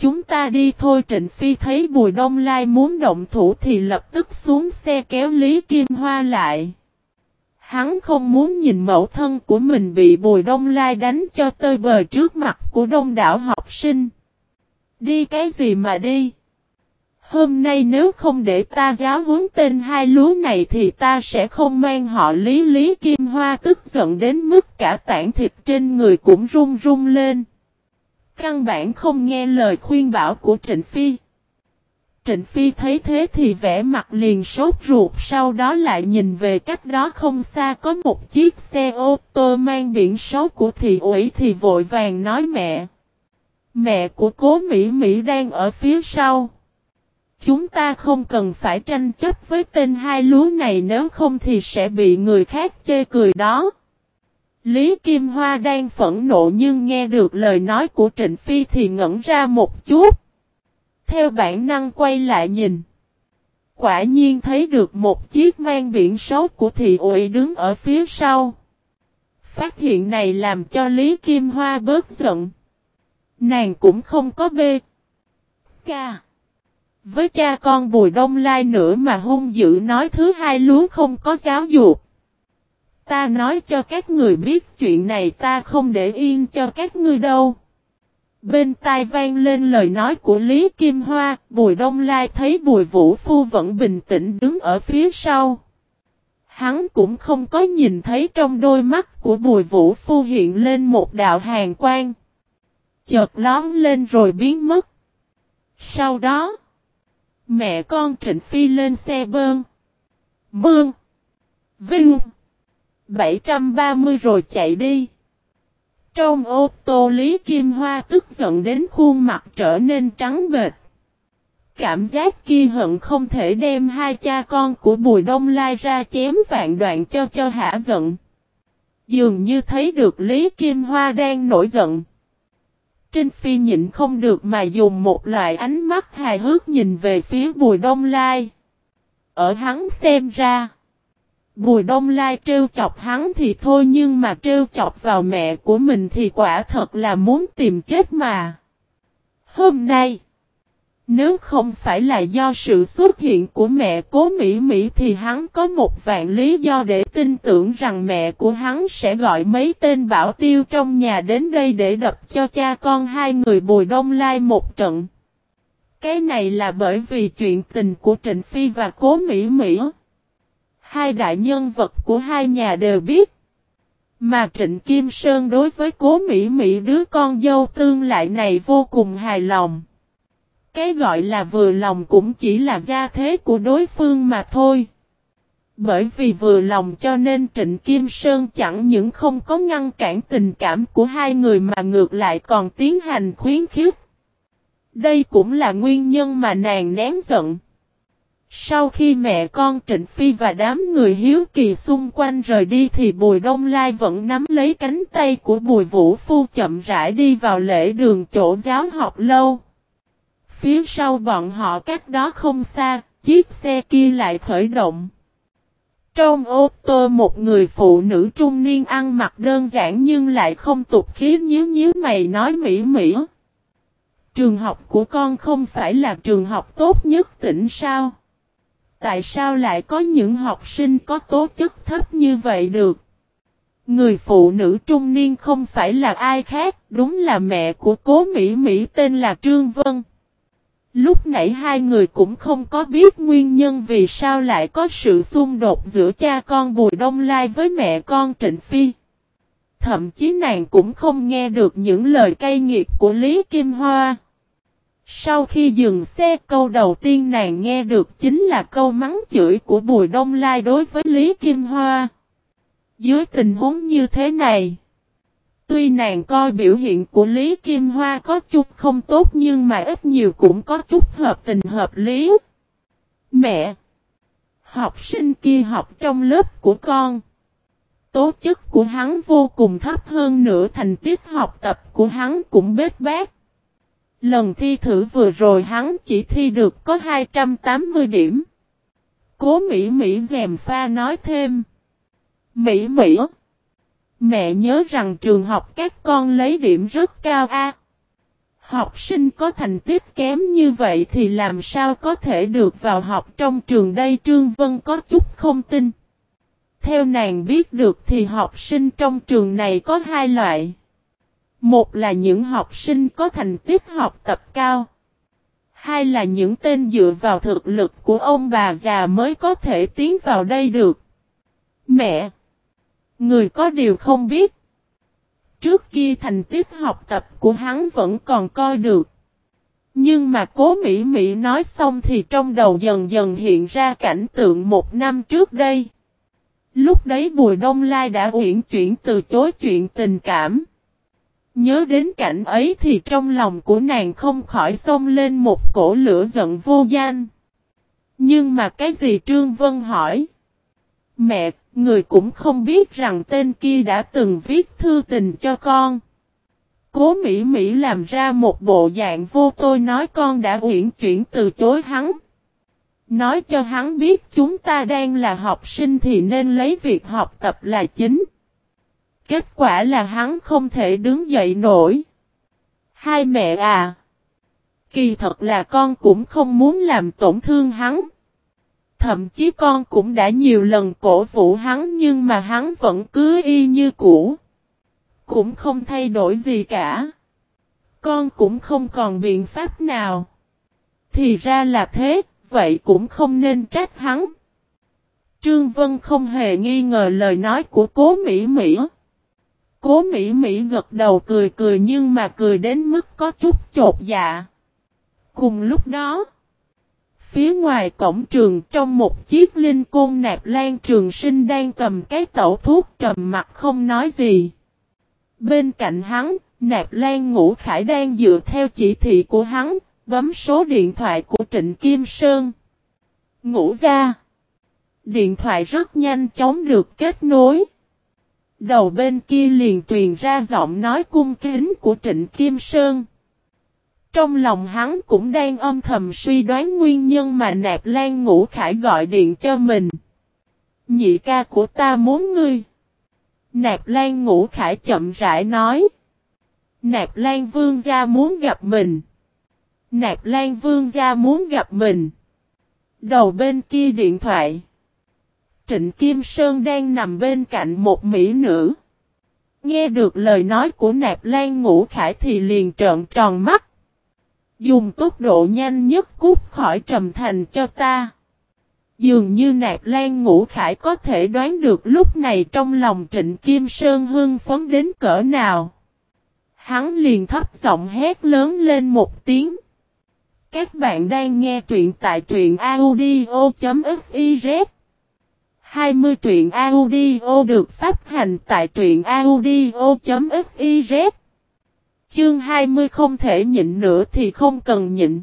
Chúng ta đi thôi, Trịnh Phi thấy Bùi Đông Lai muốn động thủ thì lập tức xuống xe kéo Lý Kim Hoa lại. Hắn không muốn nhìn mẫu thân của mình bị Bùi Đông Lai đánh cho tơi bời trước mặt của đông đảo học sinh. Đi cái gì mà đi? Hôm nay nếu không để ta giáo huấn tên hai lúa này thì ta sẽ không mang họ Lý Lý Kim Hoa tức giận đến mức cả tảng thịt trên người cũng run run lên. Căn bản không nghe lời khuyên bảo của Trịnh Phi. Trịnh Phi thấy thế thì vẽ mặt liền sốt ruột, sau đó lại nhìn về cách đó không xa có một chiếc xe ô tô mang biển số của thị ủy thì vội vàng nói mẹ. Mẹ của cố Mỹ Mỹ đang ở phía sau. Chúng ta không cần phải tranh chấp với tên hai lúa này, nếu không thì sẽ bị người khác chê cười đó. Lý Kim Hoa đang phẫn nộ nhưng nghe được lời nói của Trịnh Phi thì ngẩn ra một chút theo bản năng quay lại nhìn. Quả nhiên thấy được một chiếc mang biển số của thị ủy đứng ở phía sau. Phát hiện này làm cho Lý Kim Hoa bớt giận. Nàng cũng không có bê. Ca. Với cha con Bùi Đông Lai nữa mà hung dữ nói thứ hai lúa không có giáo dục. Ta nói cho các người biết chuyện này ta không để yên cho các ngươi đâu. Bên tai vang lên lời nói của Lý Kim Hoa, Bùi Đông Lai thấy Bùi Vũ Phu vẫn bình tĩnh đứng ở phía sau. Hắn cũng không có nhìn thấy trong đôi mắt của Bùi Vũ Phu hiện lên một đạo hàng quang. Chợt lón lên rồi biến mất. Sau đó, mẹ con Trịnh Phi lên xe bơn. Bơn. Vinh. 730 rồi chạy đi. Trong ô tô Lý Kim Hoa tức giận đến khuôn mặt trở nên trắng bệt. Cảm giác kia hận không thể đem hai cha con của Bùi Đông Lai ra chém vạn đoạn cho cho hả giận. Dường như thấy được Lý Kim Hoa đang nổi giận. Trinh Phi nhịn không được mà dùng một loại ánh mắt hài hước nhìn về phía Bùi Đông Lai. Ở hắn xem ra. Bùi Đông Lai trêu chọc hắn thì thôi nhưng mà trêu chọc vào mẹ của mình thì quả thật là muốn tìm chết mà. Hôm nay, nếu không phải là do sự xuất hiện của mẹ cố Mỹ Mỹ thì hắn có một vạn lý do để tin tưởng rằng mẹ của hắn sẽ gọi mấy tên bảo tiêu trong nhà đến đây để đập cho cha con hai người Bùi Đông Lai một trận. Cái này là bởi vì chuyện tình của Trịnh Phi và cố Mỹ Mỹ. Hai đại nhân vật của hai nhà đều biết. Mà Trịnh Kim Sơn đối với cố Mỹ Mỹ đứa con dâu tương lại này vô cùng hài lòng. Cái gọi là vừa lòng cũng chỉ là gia thế của đối phương mà thôi. Bởi vì vừa lòng cho nên Trịnh Kim Sơn chẳng những không có ngăn cản tình cảm của hai người mà ngược lại còn tiến hành khuyến khích. Đây cũng là nguyên nhân mà nàng nén giận. Sau khi mẹ con Trịnh Phi và đám người hiếu kỳ xung quanh rời đi thì Bùi Đông Lai vẫn nắm lấy cánh tay của Bùi Vũ Phu chậm rãi đi vào lễ đường chỗ giáo học lâu. Phía sau bọn họ cách đó không xa, chiếc xe kia lại khởi động. Trong ô tô một người phụ nữ trung niên ăn mặc đơn giản nhưng lại không tục khí nhíu nhíu mày nói mỉ mỉ. Trường học của con không phải là trường học tốt nhất tỉnh sao? Tại sao lại có những học sinh có tố chất thấp như vậy được? Người phụ nữ trung niên không phải là ai khác, đúng là mẹ của cố Mỹ Mỹ tên là Trương Vân. Lúc nãy hai người cũng không có biết nguyên nhân vì sao lại có sự xung đột giữa cha con Bùi Đông Lai với mẹ con Trịnh Phi. Thậm chí nàng cũng không nghe được những lời cay nghiệt của Lý Kim Hoa. Sau khi dừng xe câu đầu tiên nàng nghe được chính là câu mắng chửi của Bùi Đông Lai đối với Lý Kim Hoa. Dưới tình huống như thế này, tuy nàng coi biểu hiện của Lý Kim Hoa có chút không tốt nhưng mà ít nhiều cũng có chút hợp tình hợp lý. Mẹ! Học sinh kia học trong lớp của con. Tố chất của hắn vô cùng thấp hơn nữa thành tích học tập của hắn cũng bết bát. Lần thi thử vừa rồi hắn chỉ thi được có 280 điểm. Cố Mỹ Mỹ dèm pha nói thêm. Mỹ Mỹ. Mẹ nhớ rằng trường học các con lấy điểm rất cao a. Học sinh có thành tích kém như vậy thì làm sao có thể được vào học trong trường đây Trương Vân có chút không tin. Theo nàng biết được thì học sinh trong trường này có hai loại. Một là những học sinh có thành tích học tập cao. Hai là những tên dựa vào thực lực của ông bà già mới có thể tiến vào đây được. Mẹ! Người có điều không biết. Trước kia thành tích học tập của hắn vẫn còn coi được. Nhưng mà cố Mỹ Mỹ nói xong thì trong đầu dần dần hiện ra cảnh tượng một năm trước đây. Lúc đấy Bùi Đông Lai đã uyển chuyển từ chối chuyện tình cảm. Nhớ đến cảnh ấy thì trong lòng của nàng không khỏi xông lên một cổ lửa giận vô danh. Nhưng mà cái gì Trương Vân hỏi? Mẹ, người cũng không biết rằng tên kia đã từng viết thư tình cho con. Cố Mỹ Mỹ làm ra một bộ dạng vô tôi nói con đã uyển chuyển từ chối hắn. Nói cho hắn biết chúng ta đang là học sinh thì nên lấy việc học tập là chính. Kết quả là hắn không thể đứng dậy nổi. Hai mẹ à! Kỳ thật là con cũng không muốn làm tổn thương hắn. Thậm chí con cũng đã nhiều lần cổ vũ hắn nhưng mà hắn vẫn cứ y như cũ. Cũng không thay đổi gì cả. Con cũng không còn biện pháp nào. Thì ra là thế, vậy cũng không nên trách hắn. Trương Vân không hề nghi ngờ lời nói của cố Mỹ Mỹ. Cố Mỹ Mỹ gật đầu cười cười nhưng mà cười đến mức có chút chột dạ. Cùng lúc đó, phía ngoài cổng trường trong một chiếc linh côn nạp lan trường sinh đang cầm cái tẩu thuốc trầm mặt không nói gì. Bên cạnh hắn, nạp lan ngũ khải đang dựa theo chỉ thị của hắn, bấm số điện thoại của Trịnh Kim Sơn. Ngũ ra. Điện thoại rất nhanh chóng được kết nối. Đầu bên kia liền truyền ra giọng nói cung kính của Trịnh Kim Sơn. Trong lòng hắn cũng đang âm thầm suy đoán nguyên nhân mà Nạp Lan Ngũ Khải gọi điện cho mình. Nhị ca của ta muốn ngươi. Nạp Lan Ngũ Khải chậm rãi nói. Nạp Lan Vương gia muốn gặp mình. Nạp Lan Vương gia muốn gặp mình. Đầu bên kia điện thoại. Trịnh Kim Sơn đang nằm bên cạnh một mỹ nữ. Nghe được lời nói của Nạp Lan Ngũ Khải thì liền trợn tròn mắt. Dùng tốc độ nhanh nhất cút khỏi trầm thành cho ta. Dường như Nạp Lan Ngũ Khải có thể đoán được lúc này trong lòng Trịnh Kim Sơn hưng phấn đến cỡ nào. Hắn liền thấp giọng hét lớn lên một tiếng. Các bạn đang nghe truyện tại truyện audio.fiz 20 truyện audio được phát hành tại truyện audio.fiz Chương 20 không thể nhịn nữa thì không cần nhịn.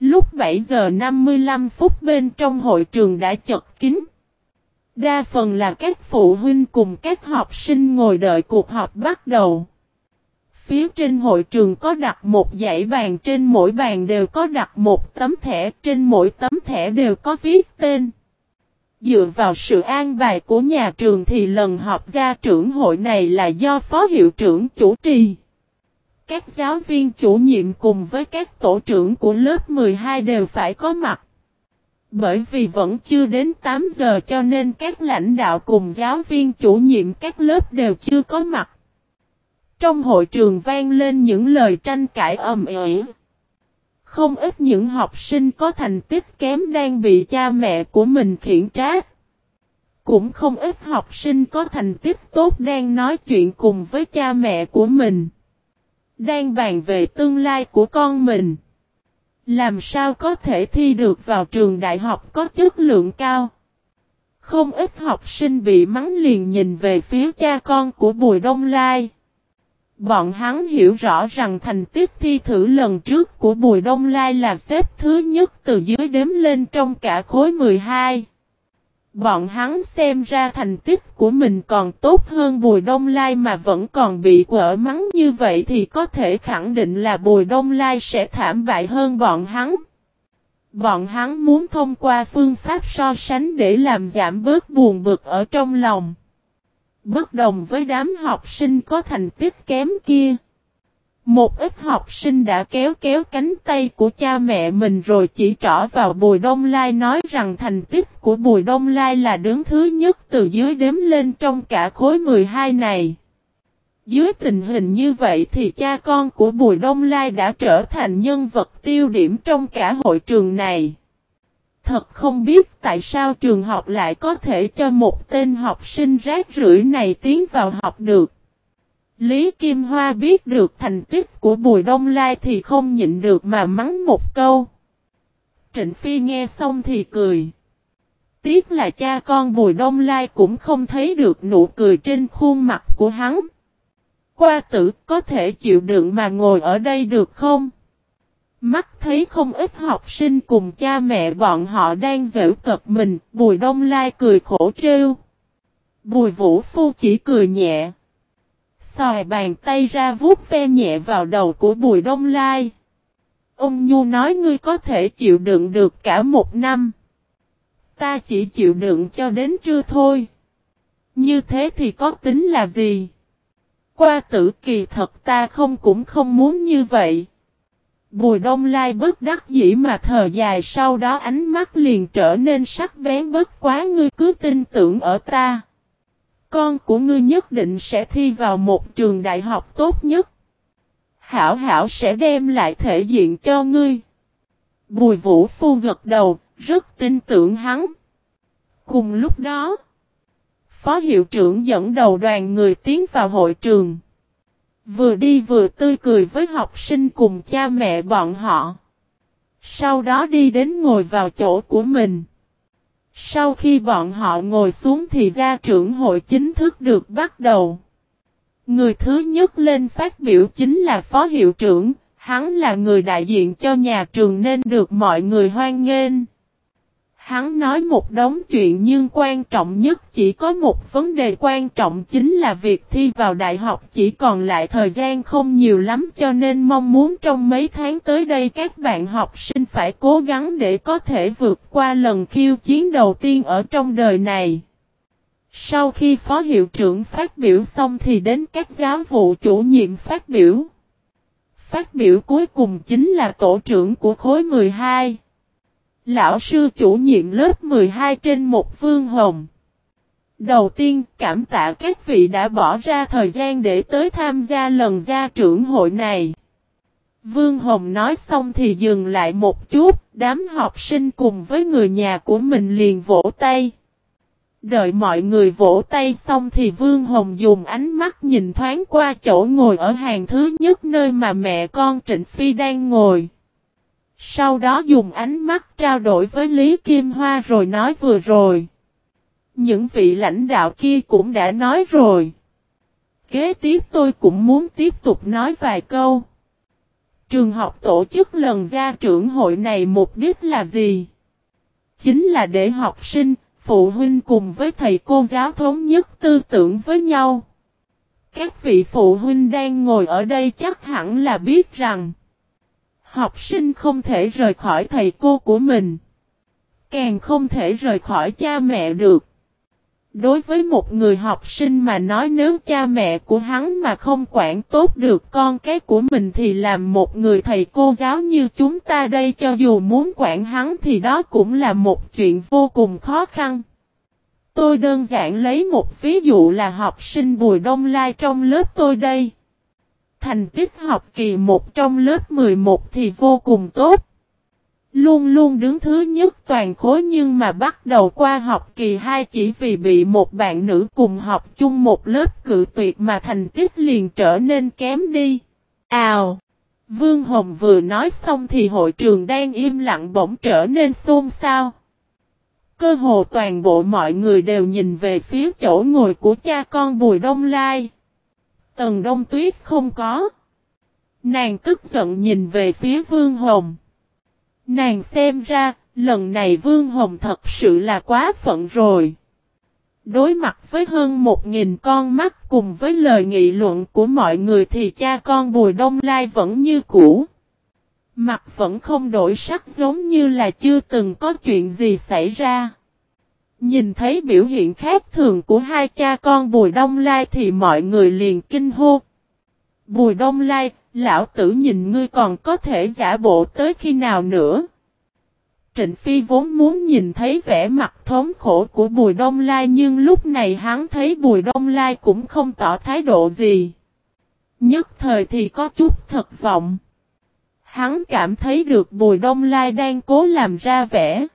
Lúc 7 giờ 55 phút bên trong hội trường đã chật kín. Đa phần là các phụ huynh cùng các học sinh ngồi đợi cuộc họp bắt đầu. Phía trên hội trường có đặt một dãy bàn, trên mỗi bàn đều có đặt một tấm thẻ, trên mỗi tấm tấm thẻ đều có viết tên. Dựa vào sự an bài của nhà trường thì lần họp gia trưởng hội này là do phó hiệu trưởng chủ trì. Các giáo viên chủ nhiệm cùng với các tổ trưởng của lớp 12 đều phải có mặt. Bởi vì vẫn chưa đến 8 giờ cho nên các lãnh đạo cùng giáo viên chủ nhiệm các lớp đều chưa có mặt. Trong hội trường vang lên những lời tranh cãi ầm ĩ. Không ít những học sinh có thành tích kém đang bị cha mẹ của mình khiển trách. Cũng không ít học sinh có thành tích tốt đang nói chuyện cùng với cha mẹ của mình. Đang bàn về tương lai của con mình. Làm sao có thể thi được vào trường đại học có chất lượng cao? Không ít học sinh bị mắng liền nhìn về phía cha con của Bùi Đông Lai. Bọn hắn hiểu rõ rằng thành tích thi thử lần trước của Bùi Đông Lai là xếp thứ nhất từ dưới đếm lên trong cả khối 12. Bọn hắn xem ra thành tích của mình còn tốt hơn Bùi Đông Lai mà vẫn còn bị quở mắng như vậy thì có thể khẳng định là Bùi Đông Lai sẽ thảm bại hơn bọn hắn. Bọn hắn muốn thông qua phương pháp so sánh để làm giảm bớt buồn bực ở trong lòng. Bất đồng với đám học sinh có thành tích kém kia. Một ít học sinh đã kéo kéo cánh tay của cha mẹ mình rồi chỉ trỏ vào Bùi Đông Lai nói rằng thành tích của Bùi Đông Lai là đứng thứ nhất từ dưới đếm lên trong cả khối 12 này. Dưới tình hình như vậy thì cha con của Bùi Đông Lai đã trở thành nhân vật tiêu điểm trong cả hội trường này. Thật không biết tại sao trường học lại có thể cho một tên học sinh rác rưởi này tiến vào học được. Lý Kim Hoa biết được thành tích của Bùi Đông Lai thì không nhịn được mà mắng một câu. Trịnh Phi nghe xong thì cười. Tiếc là cha con Bùi Đông Lai cũng không thấy được nụ cười trên khuôn mặt của hắn. Qua tử có thể chịu đựng mà ngồi ở đây được không? Mắt thấy không ít học sinh cùng cha mẹ bọn họ đang giễu cợt mình, Bùi Đông Lai cười khổ trêu. Bùi Vũ Phu chỉ cười nhẹ. Xòi bàn tay ra vuốt ve nhẹ vào đầu của Bùi Đông Lai. Ông Nhu nói ngươi có thể chịu đựng được cả một năm. Ta chỉ chịu đựng cho đến trưa thôi. Như thế thì có tính là gì? Qua tử kỳ thật ta không cũng không muốn như vậy. Bùi đông lai bất đắc dĩ mà thờ dài sau đó ánh mắt liền trở nên sắc bén bất quá ngươi cứ tin tưởng ở ta. Con của ngươi nhất định sẽ thi vào một trường đại học tốt nhất. Hảo hảo sẽ đem lại thể diện cho ngươi. Bùi vũ phu gật đầu, rất tin tưởng hắn. Cùng lúc đó, Phó hiệu trưởng dẫn đầu đoàn người tiến vào hội trường. Vừa đi vừa tươi cười với học sinh cùng cha mẹ bọn họ. Sau đó đi đến ngồi vào chỗ của mình. Sau khi bọn họ ngồi xuống thì gia trưởng hội chính thức được bắt đầu. Người thứ nhất lên phát biểu chính là phó hiệu trưởng, hắn là người đại diện cho nhà trường nên được mọi người hoan nghênh. Hắn nói một đống chuyện nhưng quan trọng nhất chỉ có một vấn đề quan trọng chính là việc thi vào đại học chỉ còn lại thời gian không nhiều lắm cho nên mong muốn trong mấy tháng tới đây các bạn học sinh phải cố gắng để có thể vượt qua lần khiêu chiến đầu tiên ở trong đời này. Sau khi phó hiệu trưởng phát biểu xong thì đến các giáo vụ chủ nhiệm phát biểu. Phát biểu cuối cùng chính là tổ trưởng của khối 12. Lão sư chủ nhiệm lớp 12 trên một vương hồng. Đầu tiên, cảm tạ các vị đã bỏ ra thời gian để tới tham gia lần gia trưởng hội này. Vương Hồng nói xong thì dừng lại một chút, đám học sinh cùng với người nhà của mình liền vỗ tay. Đợi mọi người vỗ tay xong thì Vương Hồng dùng ánh mắt nhìn thoáng qua chỗ ngồi ở hàng thứ nhất nơi mà mẹ con Trịnh Phi đang ngồi. Sau đó dùng ánh mắt trao đổi với Lý Kim Hoa rồi nói vừa rồi. Những vị lãnh đạo kia cũng đã nói rồi. Kế tiếp tôi cũng muốn tiếp tục nói vài câu. Trường học tổ chức lần ra trưởng hội này mục đích là gì? Chính là để học sinh, phụ huynh cùng với thầy cô giáo thống nhất tư tưởng với nhau. Các vị phụ huynh đang ngồi ở đây chắc hẳn là biết rằng Học sinh không thể rời khỏi thầy cô của mình. Càng không thể rời khỏi cha mẹ được. Đối với một người học sinh mà nói nếu cha mẹ của hắn mà không quản tốt được con cái của mình thì làm một người thầy cô giáo như chúng ta đây cho dù muốn quản hắn thì đó cũng là một chuyện vô cùng khó khăn. Tôi đơn giản lấy một ví dụ là học sinh Bùi Đông Lai trong lớp tôi đây. Thành tích học kỳ 1 trong lớp 11 thì vô cùng tốt. Luôn luôn đứng thứ nhất toàn khối nhưng mà bắt đầu qua học kỳ 2 chỉ vì bị một bạn nữ cùng học chung một lớp cự tuyệt mà thành tích liền trở nên kém đi. Ào! Vương Hồng vừa nói xong thì hội trường đang im lặng bỗng trở nên xôn xao. Cơ hồ toàn bộ mọi người đều nhìn về phía chỗ ngồi của cha con Bùi Đông Lai. Tần Đông Tuyết không có. Nàng tức giận nhìn về phía Vương Hồng. Nàng xem ra, lần này Vương Hồng thật sự là quá phận rồi. Đối mặt với hơn một nghìn con mắt cùng với lời nghị luận của mọi người thì cha con Bùi Đông Lai vẫn như cũ. Mặt vẫn không đổi sắc giống như là chưa từng có chuyện gì xảy ra. Nhìn thấy biểu hiện khác thường của hai cha con Bùi Đông Lai thì mọi người liền kinh hô. Bùi Đông Lai, lão tử nhìn ngươi còn có thể giả bộ tới khi nào nữa. Trịnh Phi vốn muốn nhìn thấy vẻ mặt thống khổ của Bùi Đông Lai nhưng lúc này hắn thấy Bùi Đông Lai cũng không tỏ thái độ gì. Nhất thời thì có chút thật vọng. Hắn cảm thấy được Bùi Đông Lai đang cố làm ra vẻ.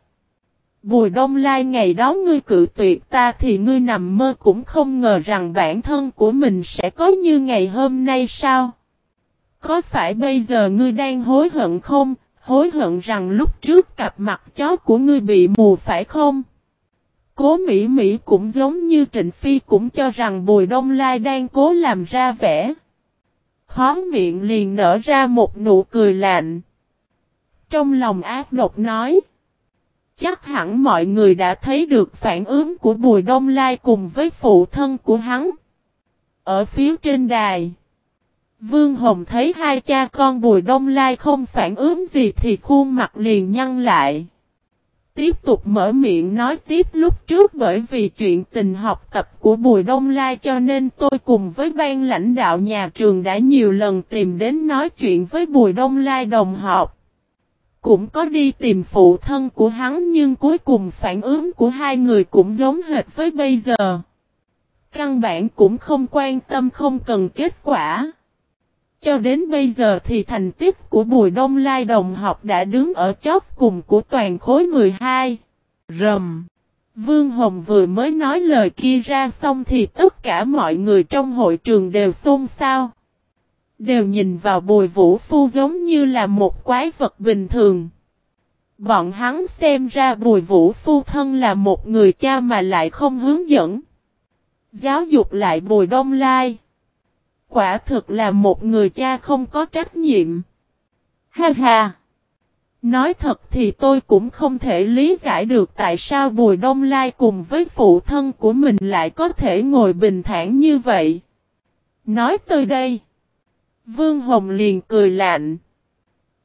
Bùi Đông Lai ngày đó ngươi cự tuyệt ta thì ngươi nằm mơ cũng không ngờ rằng bản thân của mình sẽ có như ngày hôm nay sao? Có phải bây giờ ngươi đang hối hận không? Hối hận rằng lúc trước cặp mặt chó của ngươi bị mù phải không? Cố Mỹ Mỹ cũng giống như Trịnh Phi cũng cho rằng Bùi Đông Lai đang cố làm ra vẻ. Khó miệng liền nở ra một nụ cười lạnh. Trong lòng ác độc nói. Chắc hẳn mọi người đã thấy được phản ứng của Bùi Đông Lai cùng với phụ thân của hắn. Ở phía trên đài. Vương Hồng thấy hai cha con Bùi Đông Lai không phản ứng gì thì khuôn mặt liền nhăn lại. Tiếp tục mở miệng nói tiếp lúc trước bởi vì chuyện tình học tập của Bùi Đông Lai cho nên tôi cùng với ban lãnh đạo nhà trường đã nhiều lần tìm đến nói chuyện với Bùi Đông Lai đồng học. Cũng có đi tìm phụ thân của hắn nhưng cuối cùng phản ứng của hai người cũng giống hệt với bây giờ. Căn bản cũng không quan tâm, không cần kết quả. Cho đến bây giờ thì thành tích của Bùi Đông Lai đồng học đã đứng ở chót cùng của toàn khối 12. Rầm. Vương Hồng vừa mới nói lời kia ra xong thì tất cả mọi người trong hội trường đều xôn xao. Đều nhìn vào bùi vũ phu giống như là một quái vật bình thường. Bọn hắn xem ra bùi vũ phu thân là một người cha mà lại không hướng dẫn. Giáo dục lại bùi đông lai. Quả thực là một người cha không có trách nhiệm. Ha ha! Nói thật thì tôi cũng không thể lý giải được tại sao Bùi Đông Lai cùng với phụ thân của mình lại có thể ngồi bình thản như vậy. Nói tới đây. Vương Hồng liền cười lạnh.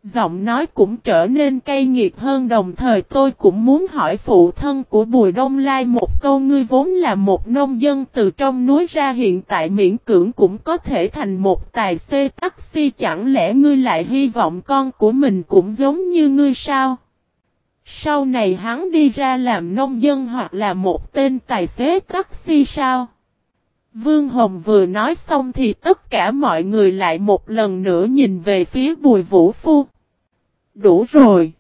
Giọng nói cũng trở nên cay nghiệt hơn đồng thời tôi cũng muốn hỏi phụ thân của Bùi Đông Lai một câu, ngươi vốn là một nông dân, từ trong núi ra hiện tại miễn cưỡng cũng có thể thành một tài xế taxi, chẳng lẽ ngươi lại hy vọng con của mình cũng giống như ngươi sao? Sau này hắn đi ra làm nông dân hoặc là một tên tài xế taxi sao? Vương Hồng vừa nói xong thì tất cả mọi người lại một lần nữa nhìn về phía Bùi Vũ Phu. Đủ rồi.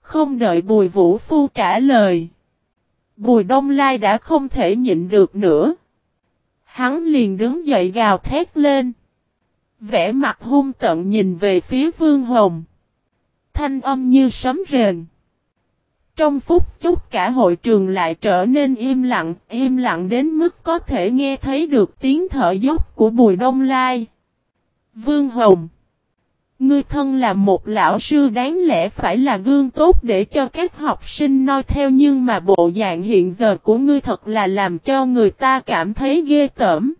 Không đợi Bùi Vũ Phu trả lời. Bùi Đông Lai đã không thể nhịn được nữa. Hắn liền đứng dậy gào thét lên. Vẽ mặt hung tận nhìn về phía Vương Hồng. Thanh âm như sấm rền. Trong phút chốc cả hội trường lại trở nên im lặng, im lặng đến mức có thể nghe thấy được tiếng thở dốc của Bùi Đông Lai. Vương Hồng Ngươi thân là một lão sư đáng lẽ phải là gương tốt để cho các học sinh noi theo nhưng mà bộ dạng hiện giờ của ngươi thật là làm cho người ta cảm thấy ghê tởm.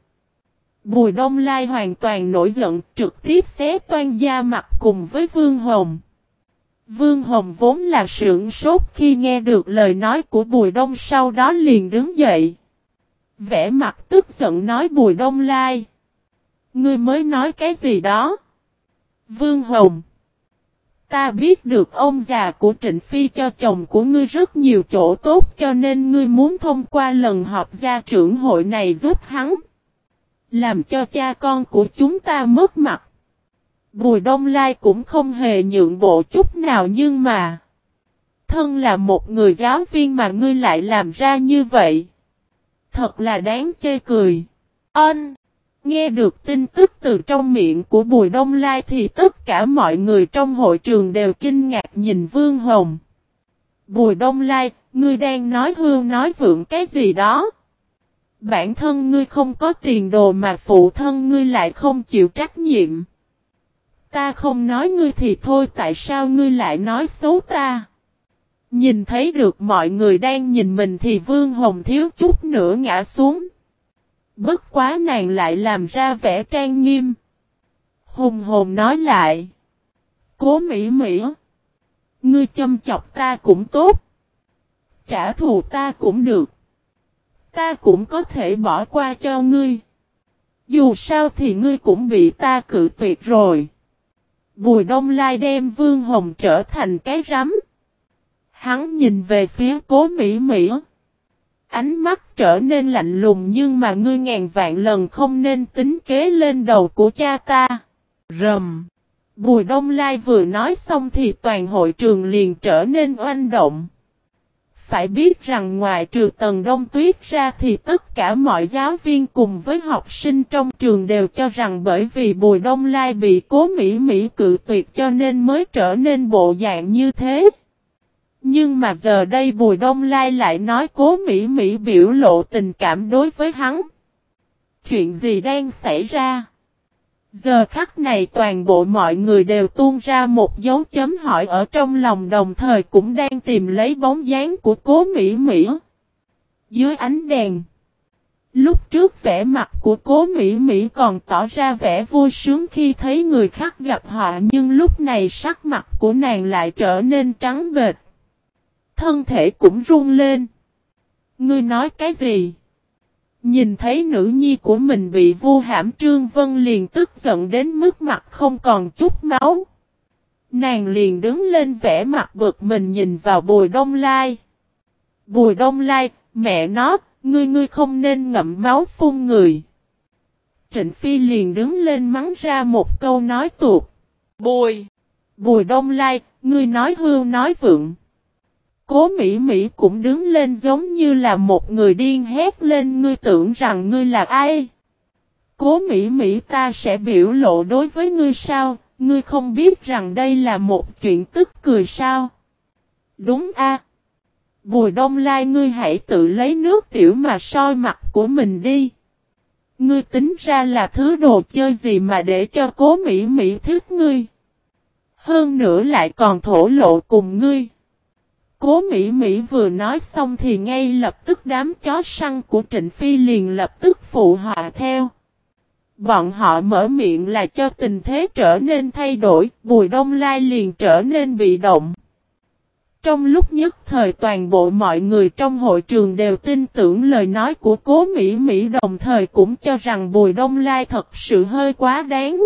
Bùi Đông Lai hoàn toàn nổi giận trực tiếp xé toan da mặt cùng với Vương Hồng. Vương Hồng vốn là sưởng sốt khi nghe được lời nói của Bùi Đông sau đó liền đứng dậy. Vẽ mặt tức giận nói Bùi Đông Lai. Ngươi mới nói cái gì đó? Vương Hồng. Ta biết được ông già của Trịnh Phi cho chồng của ngươi rất nhiều chỗ tốt cho nên ngươi muốn thông qua lần họp gia trưởng hội này giúp hắn. Làm cho cha con của chúng ta mất mặt. Bùi Đông Lai cũng không hề nhượng bộ chút nào nhưng mà. Thân là một người giáo viên mà ngươi lại làm ra như vậy. Thật là đáng chê cười. Ân. Nghe được tin tức từ trong miệng của Bùi Đông Lai thì tất cả mọi người trong hội trường đều kinh ngạc nhìn Vương Hồng. Bùi Đông Lai, ngươi đang nói hương nói vượng cái gì đó? Bản thân ngươi không có tiền đồ mà phụ thân ngươi lại không chịu trách nhiệm. Ta không nói ngươi thì thôi, tại sao ngươi lại nói xấu ta? Nhìn thấy được mọi người đang nhìn mình thì Vương Hồng thiếu chút nữa ngã xuống. Bất quá nàng lại làm ra vẻ trang nghiêm. Hùng hồn nói lại. Cố Mỹ Mỹ. Ngươi châm chọc ta cũng tốt. Trả thù ta cũng được. Ta cũng có thể bỏ qua cho ngươi. Dù sao thì ngươi cũng bị ta cự tuyệt rồi. Bùi Đông Lai đem Vương Hồng trở thành cái rắm. Hắn nhìn về phía cố Mỹ Mỹ. Ánh mắt trở nên lạnh lùng nhưng mà ngươi ngàn vạn lần không nên tính kế lên đầu của cha ta. Rầm. Bùi Đông Lai vừa nói xong thì toàn hội trường liền trở nên oanh động. Phải biết rằng ngoài trừ tầng đông tuyết ra thì tất cả mọi giáo viên cùng với học sinh trong trường đều cho rằng bởi vì Bùi Đông Lai bị cố Mỹ Mỹ cự tuyệt cho nên mới trở nên bộ dạng như thế. Nhưng mà giờ đây Bùi Đông Lai lại nói cố Mỹ Mỹ biểu lộ tình cảm đối với hắn. Chuyện gì đang xảy ra? Giờ khắc này toàn bộ mọi người đều tuôn ra một dấu chấm hỏi ở trong lòng đồng thời cũng đang tìm lấy bóng dáng của cố Mỹ Mỹ. Dưới ánh đèn. Lúc trước vẻ mặt của cố Mỹ Mỹ còn tỏ ra vẻ vui sướng khi thấy người khác gặp họ nhưng lúc này sắc mặt của nàng lại trở nên trắng bệt. Thân thể cũng run lên. Ngươi nói cái gì? Nhìn thấy nữ nhi của mình bị vu hãm Trương Vân liền tức giận đến mức mặt không còn chút máu. Nàng liền đứng lên vẽ mặt bực mình nhìn vào bùi đông lai. Bùi đông lai, mẹ nó, ngươi ngươi không nên ngậm máu phun người. Trịnh Phi liền đứng lên mắng ra một câu nói tuột. Bùi! Bùi đông lai, ngươi nói hưu nói vượng. Cố Mỹ Mỹ cũng đứng lên giống như là một người điên hét lên ngươi tưởng rằng ngươi là ai. Cố Mỹ Mỹ ta sẽ biểu lộ đối với ngươi sao, ngươi không biết rằng đây là một chuyện tức cười sao. Đúng a. Bùi đông lai ngươi hãy tự lấy nước tiểu mà soi mặt của mình đi. Ngươi tính ra là thứ đồ chơi gì mà để cho cố Mỹ Mỹ thích ngươi. Hơn nữa lại còn thổ lộ cùng ngươi. Cố Mỹ Mỹ vừa nói xong thì ngay lập tức đám chó săn của Trịnh Phi liền lập tức phụ họa theo. Bọn họ mở miệng là cho tình thế trở nên thay đổi, Bùi Đông Lai liền trở nên bị động. Trong lúc nhất thời toàn bộ mọi người trong hội trường đều tin tưởng lời nói của cố Mỹ Mỹ đồng thời cũng cho rằng Bùi Đông Lai thật sự hơi quá đáng.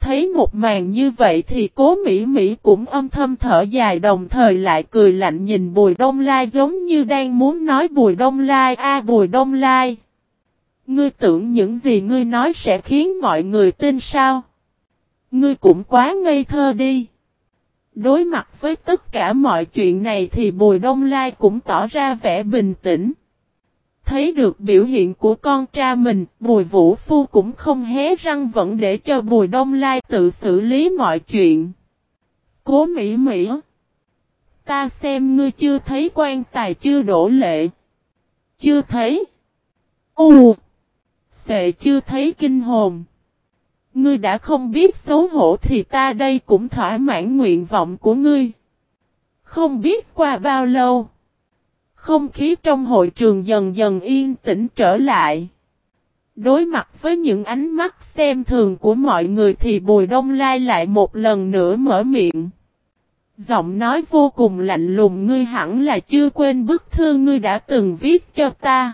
Thấy một màn như vậy thì cố Mỹ Mỹ cũng âm thầm thở dài đồng thời lại cười lạnh nhìn Bùi Đông Lai giống như đang muốn nói Bùi Đông Lai, a Bùi Đông Lai. Ngươi tưởng những gì ngươi nói sẽ khiến mọi người tin sao? Ngươi cũng quá ngây thơ đi. Đối mặt với tất cả mọi chuyện này thì Bùi Đông Lai cũng tỏ ra vẻ bình tĩnh. Thấy được biểu hiện của con tra mình, Bùi Vũ Phu cũng không hé răng vẫn để cho Bùi Đông Lai tự xử lý mọi chuyện. Cố Mỹ Mỹ Ta xem ngươi chưa thấy quan tài chưa đổ lệ. Chưa thấy. U. Sệ chưa thấy kinh hồn. Ngươi đã không biết xấu hổ thì ta đây cũng thỏa mãn nguyện vọng của ngươi. Không biết qua bao lâu. Không khí trong hội trường dần dần yên tĩnh trở lại. Đối mặt với những ánh mắt xem thường của mọi người thì Bùi Đông Lai lại một lần nữa mở miệng. Giọng nói vô cùng lạnh lùng, ngươi hẳn là chưa quên bức thư ngươi đã từng viết cho ta.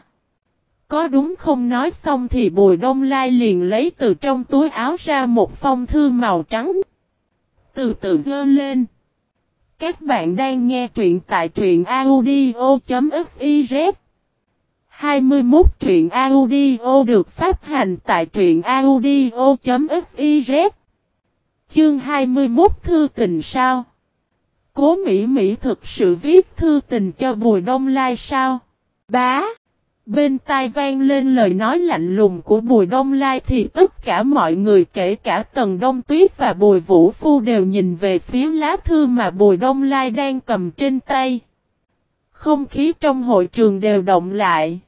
Có đúng không nói xong thì Bùi Đông Lai liền lấy từ trong túi áo ra một phong thư màu trắng. Từ từ dơ lên. Các bạn đang nghe truyện tại truyện audio.fiz 21 truyện audio được phát hành tại truyện audio.fiz Chương 21 Thư tình sao? Cố Mỹ Mỹ thực sự viết thư tình cho Bùi Đông Lai sao? Bá! Bên tai vang lên lời nói lạnh lùng của Bùi Đông Lai thì tất cả mọi người, kể cả Tần Đông Tuyết và Bùi Vũ Phu đều nhìn về phía lá thư mà Bùi Đông Lai đang cầm trên tay. Không khí trong hội trường đều động lại.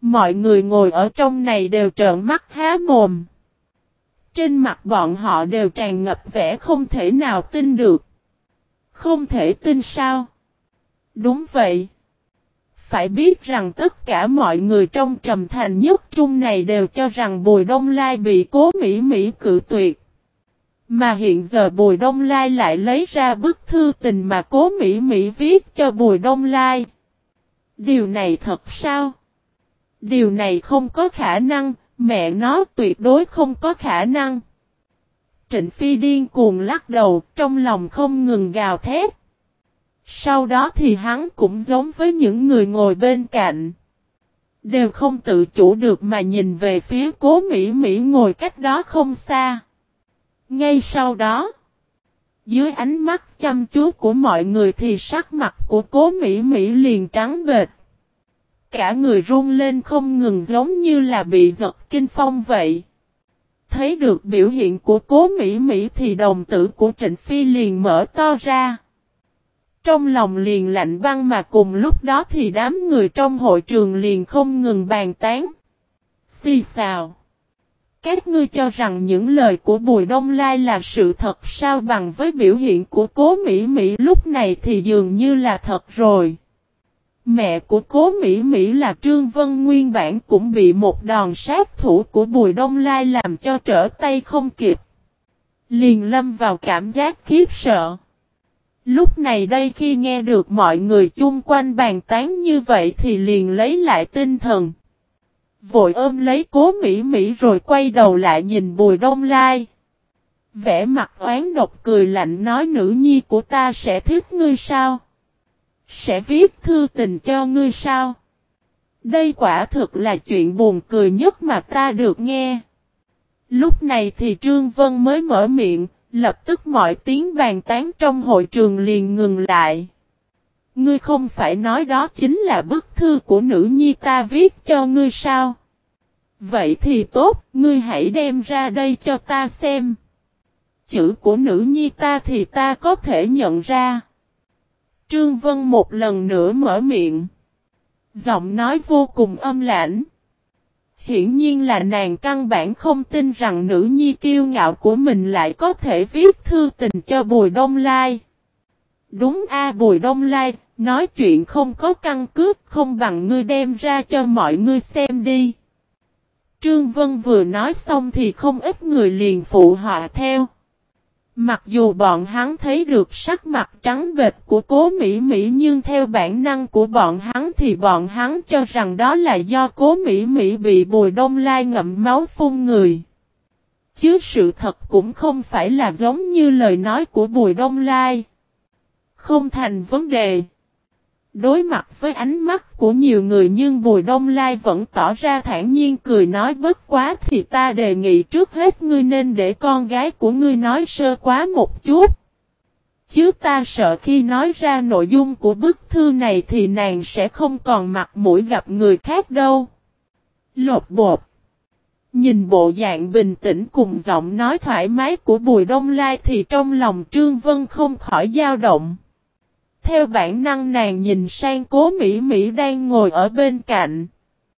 Mọi người ngồi ở trong này đều trợn mắt há mồm. Trên mặt bọn họ đều tràn ngập vẻ không thể nào tin được. Không thể tin sao? Đúng vậy. Phải biết rằng tất cả mọi người trong trầm thành nhất trung này đều cho rằng Bùi Đông Lai bị cố Mỹ Mỹ cự tuyệt. Mà hiện giờ Bùi Đông Lai lại lấy ra bức thư tình mà cố Mỹ Mỹ viết cho Bùi Đông Lai. Điều này thật sao? Điều này không có khả năng, mẹ nó tuyệt đối không có khả năng. Trịnh Phi điên cuồng lắc đầu, trong lòng không ngừng gào thét. Sau đó thì hắn cũng giống với những người ngồi bên cạnh. Đều không tự chủ được mà nhìn về phía cố Mỹ Mỹ ngồi cách đó không xa. Ngay sau đó, dưới ánh mắt chăm chú của mọi người thì sắc mặt của cố Mỹ Mỹ liền trắng bệt. Cả người run lên không ngừng giống như là bị giật kinh phong vậy. Thấy được biểu hiện của cố Mỹ Mỹ thì đồng tử của Trịnh Phi liền mở to ra. Trong lòng liền lạnh băng mà cùng lúc đó thì đám người trong hội trường liền không ngừng bàn tán. Xì xào. Các ngươi cho rằng những lời của Bùi Đông Lai là sự thật sao bằng với biểu hiện của cố Mỹ Mỹ lúc này thì dường như là thật rồi. Mẹ của cố Mỹ Mỹ là Trương Vân nguyên bản cũng bị một đòn sát thủ của Bùi Đông Lai làm cho trở tay không kịp. Liền lâm vào cảm giác khiếp sợ. Lúc này đây khi nghe được mọi người chung quanh bàn tán như vậy thì liền lấy lại tinh thần. Vội ôm lấy cố Mỹ Mỹ rồi quay đầu lại nhìn Bùi Đông Lai. Vẽ mặt oán độc cười lạnh nói nữ nhi của ta sẽ thích ngươi sao? Sẽ viết thư tình cho ngươi sao? Đây quả thực là chuyện buồn cười nhất mà ta được nghe. Lúc này thì Trương Vân mới mở miệng, lập tức mọi tiếng bàn tán trong hội trường liền ngừng lại. Ngươi không phải nói đó chính là bức thư của nữ nhi ta viết cho ngươi sao? Vậy thì tốt, ngươi hãy đem ra đây cho ta xem. Chữ của nữ nhi ta thì ta có thể nhận ra. Trương Vân một lần nữa mở miệng. Giọng nói vô cùng âm lãnh. Hiển nhiên là nàng căn bản không tin rằng nữ nhi kiêu ngạo của mình lại có thể viết thư tình cho Bùi Đông Lai. Đúng a Bùi Đông Lai, nói chuyện không có căn cước không bằng ngươi đem ra cho mọi người xem đi. Trương Vân vừa nói xong thì không ít người liền phụ họa theo. Mặc dù bọn hắn thấy được sắc mặt trắng bệt của cố Mỹ Mỹ nhưng theo bản năng của bọn hắn thì bọn hắn cho rằng đó là do cố Mỹ Mỹ bị bùi đông lai ngậm máu phun người. Chứ sự thật cũng không phải là giống như lời nói của bùi đông lai. Không thành vấn đề. Đối mặt với ánh mắt của nhiều người nhưng Bùi Đông Lai vẫn tỏ ra thản nhiên cười nói, bất quá thì ta đề nghị trước hết ngươi nên để con gái của ngươi nói sơ quá một chút. Chứ ta sợ khi nói ra nội dung của bức thư này thì nàng sẽ không còn mặt mũi gặp người khác đâu. Lột bột. Nhìn bộ dạng bình tĩnh cùng giọng nói thoải mái của Bùi Đông Lai thì trong lòng Trương Vân không khỏi dao động. Theo bản năng nàng nhìn sang cố Mỹ Mỹ đang ngồi ở bên cạnh.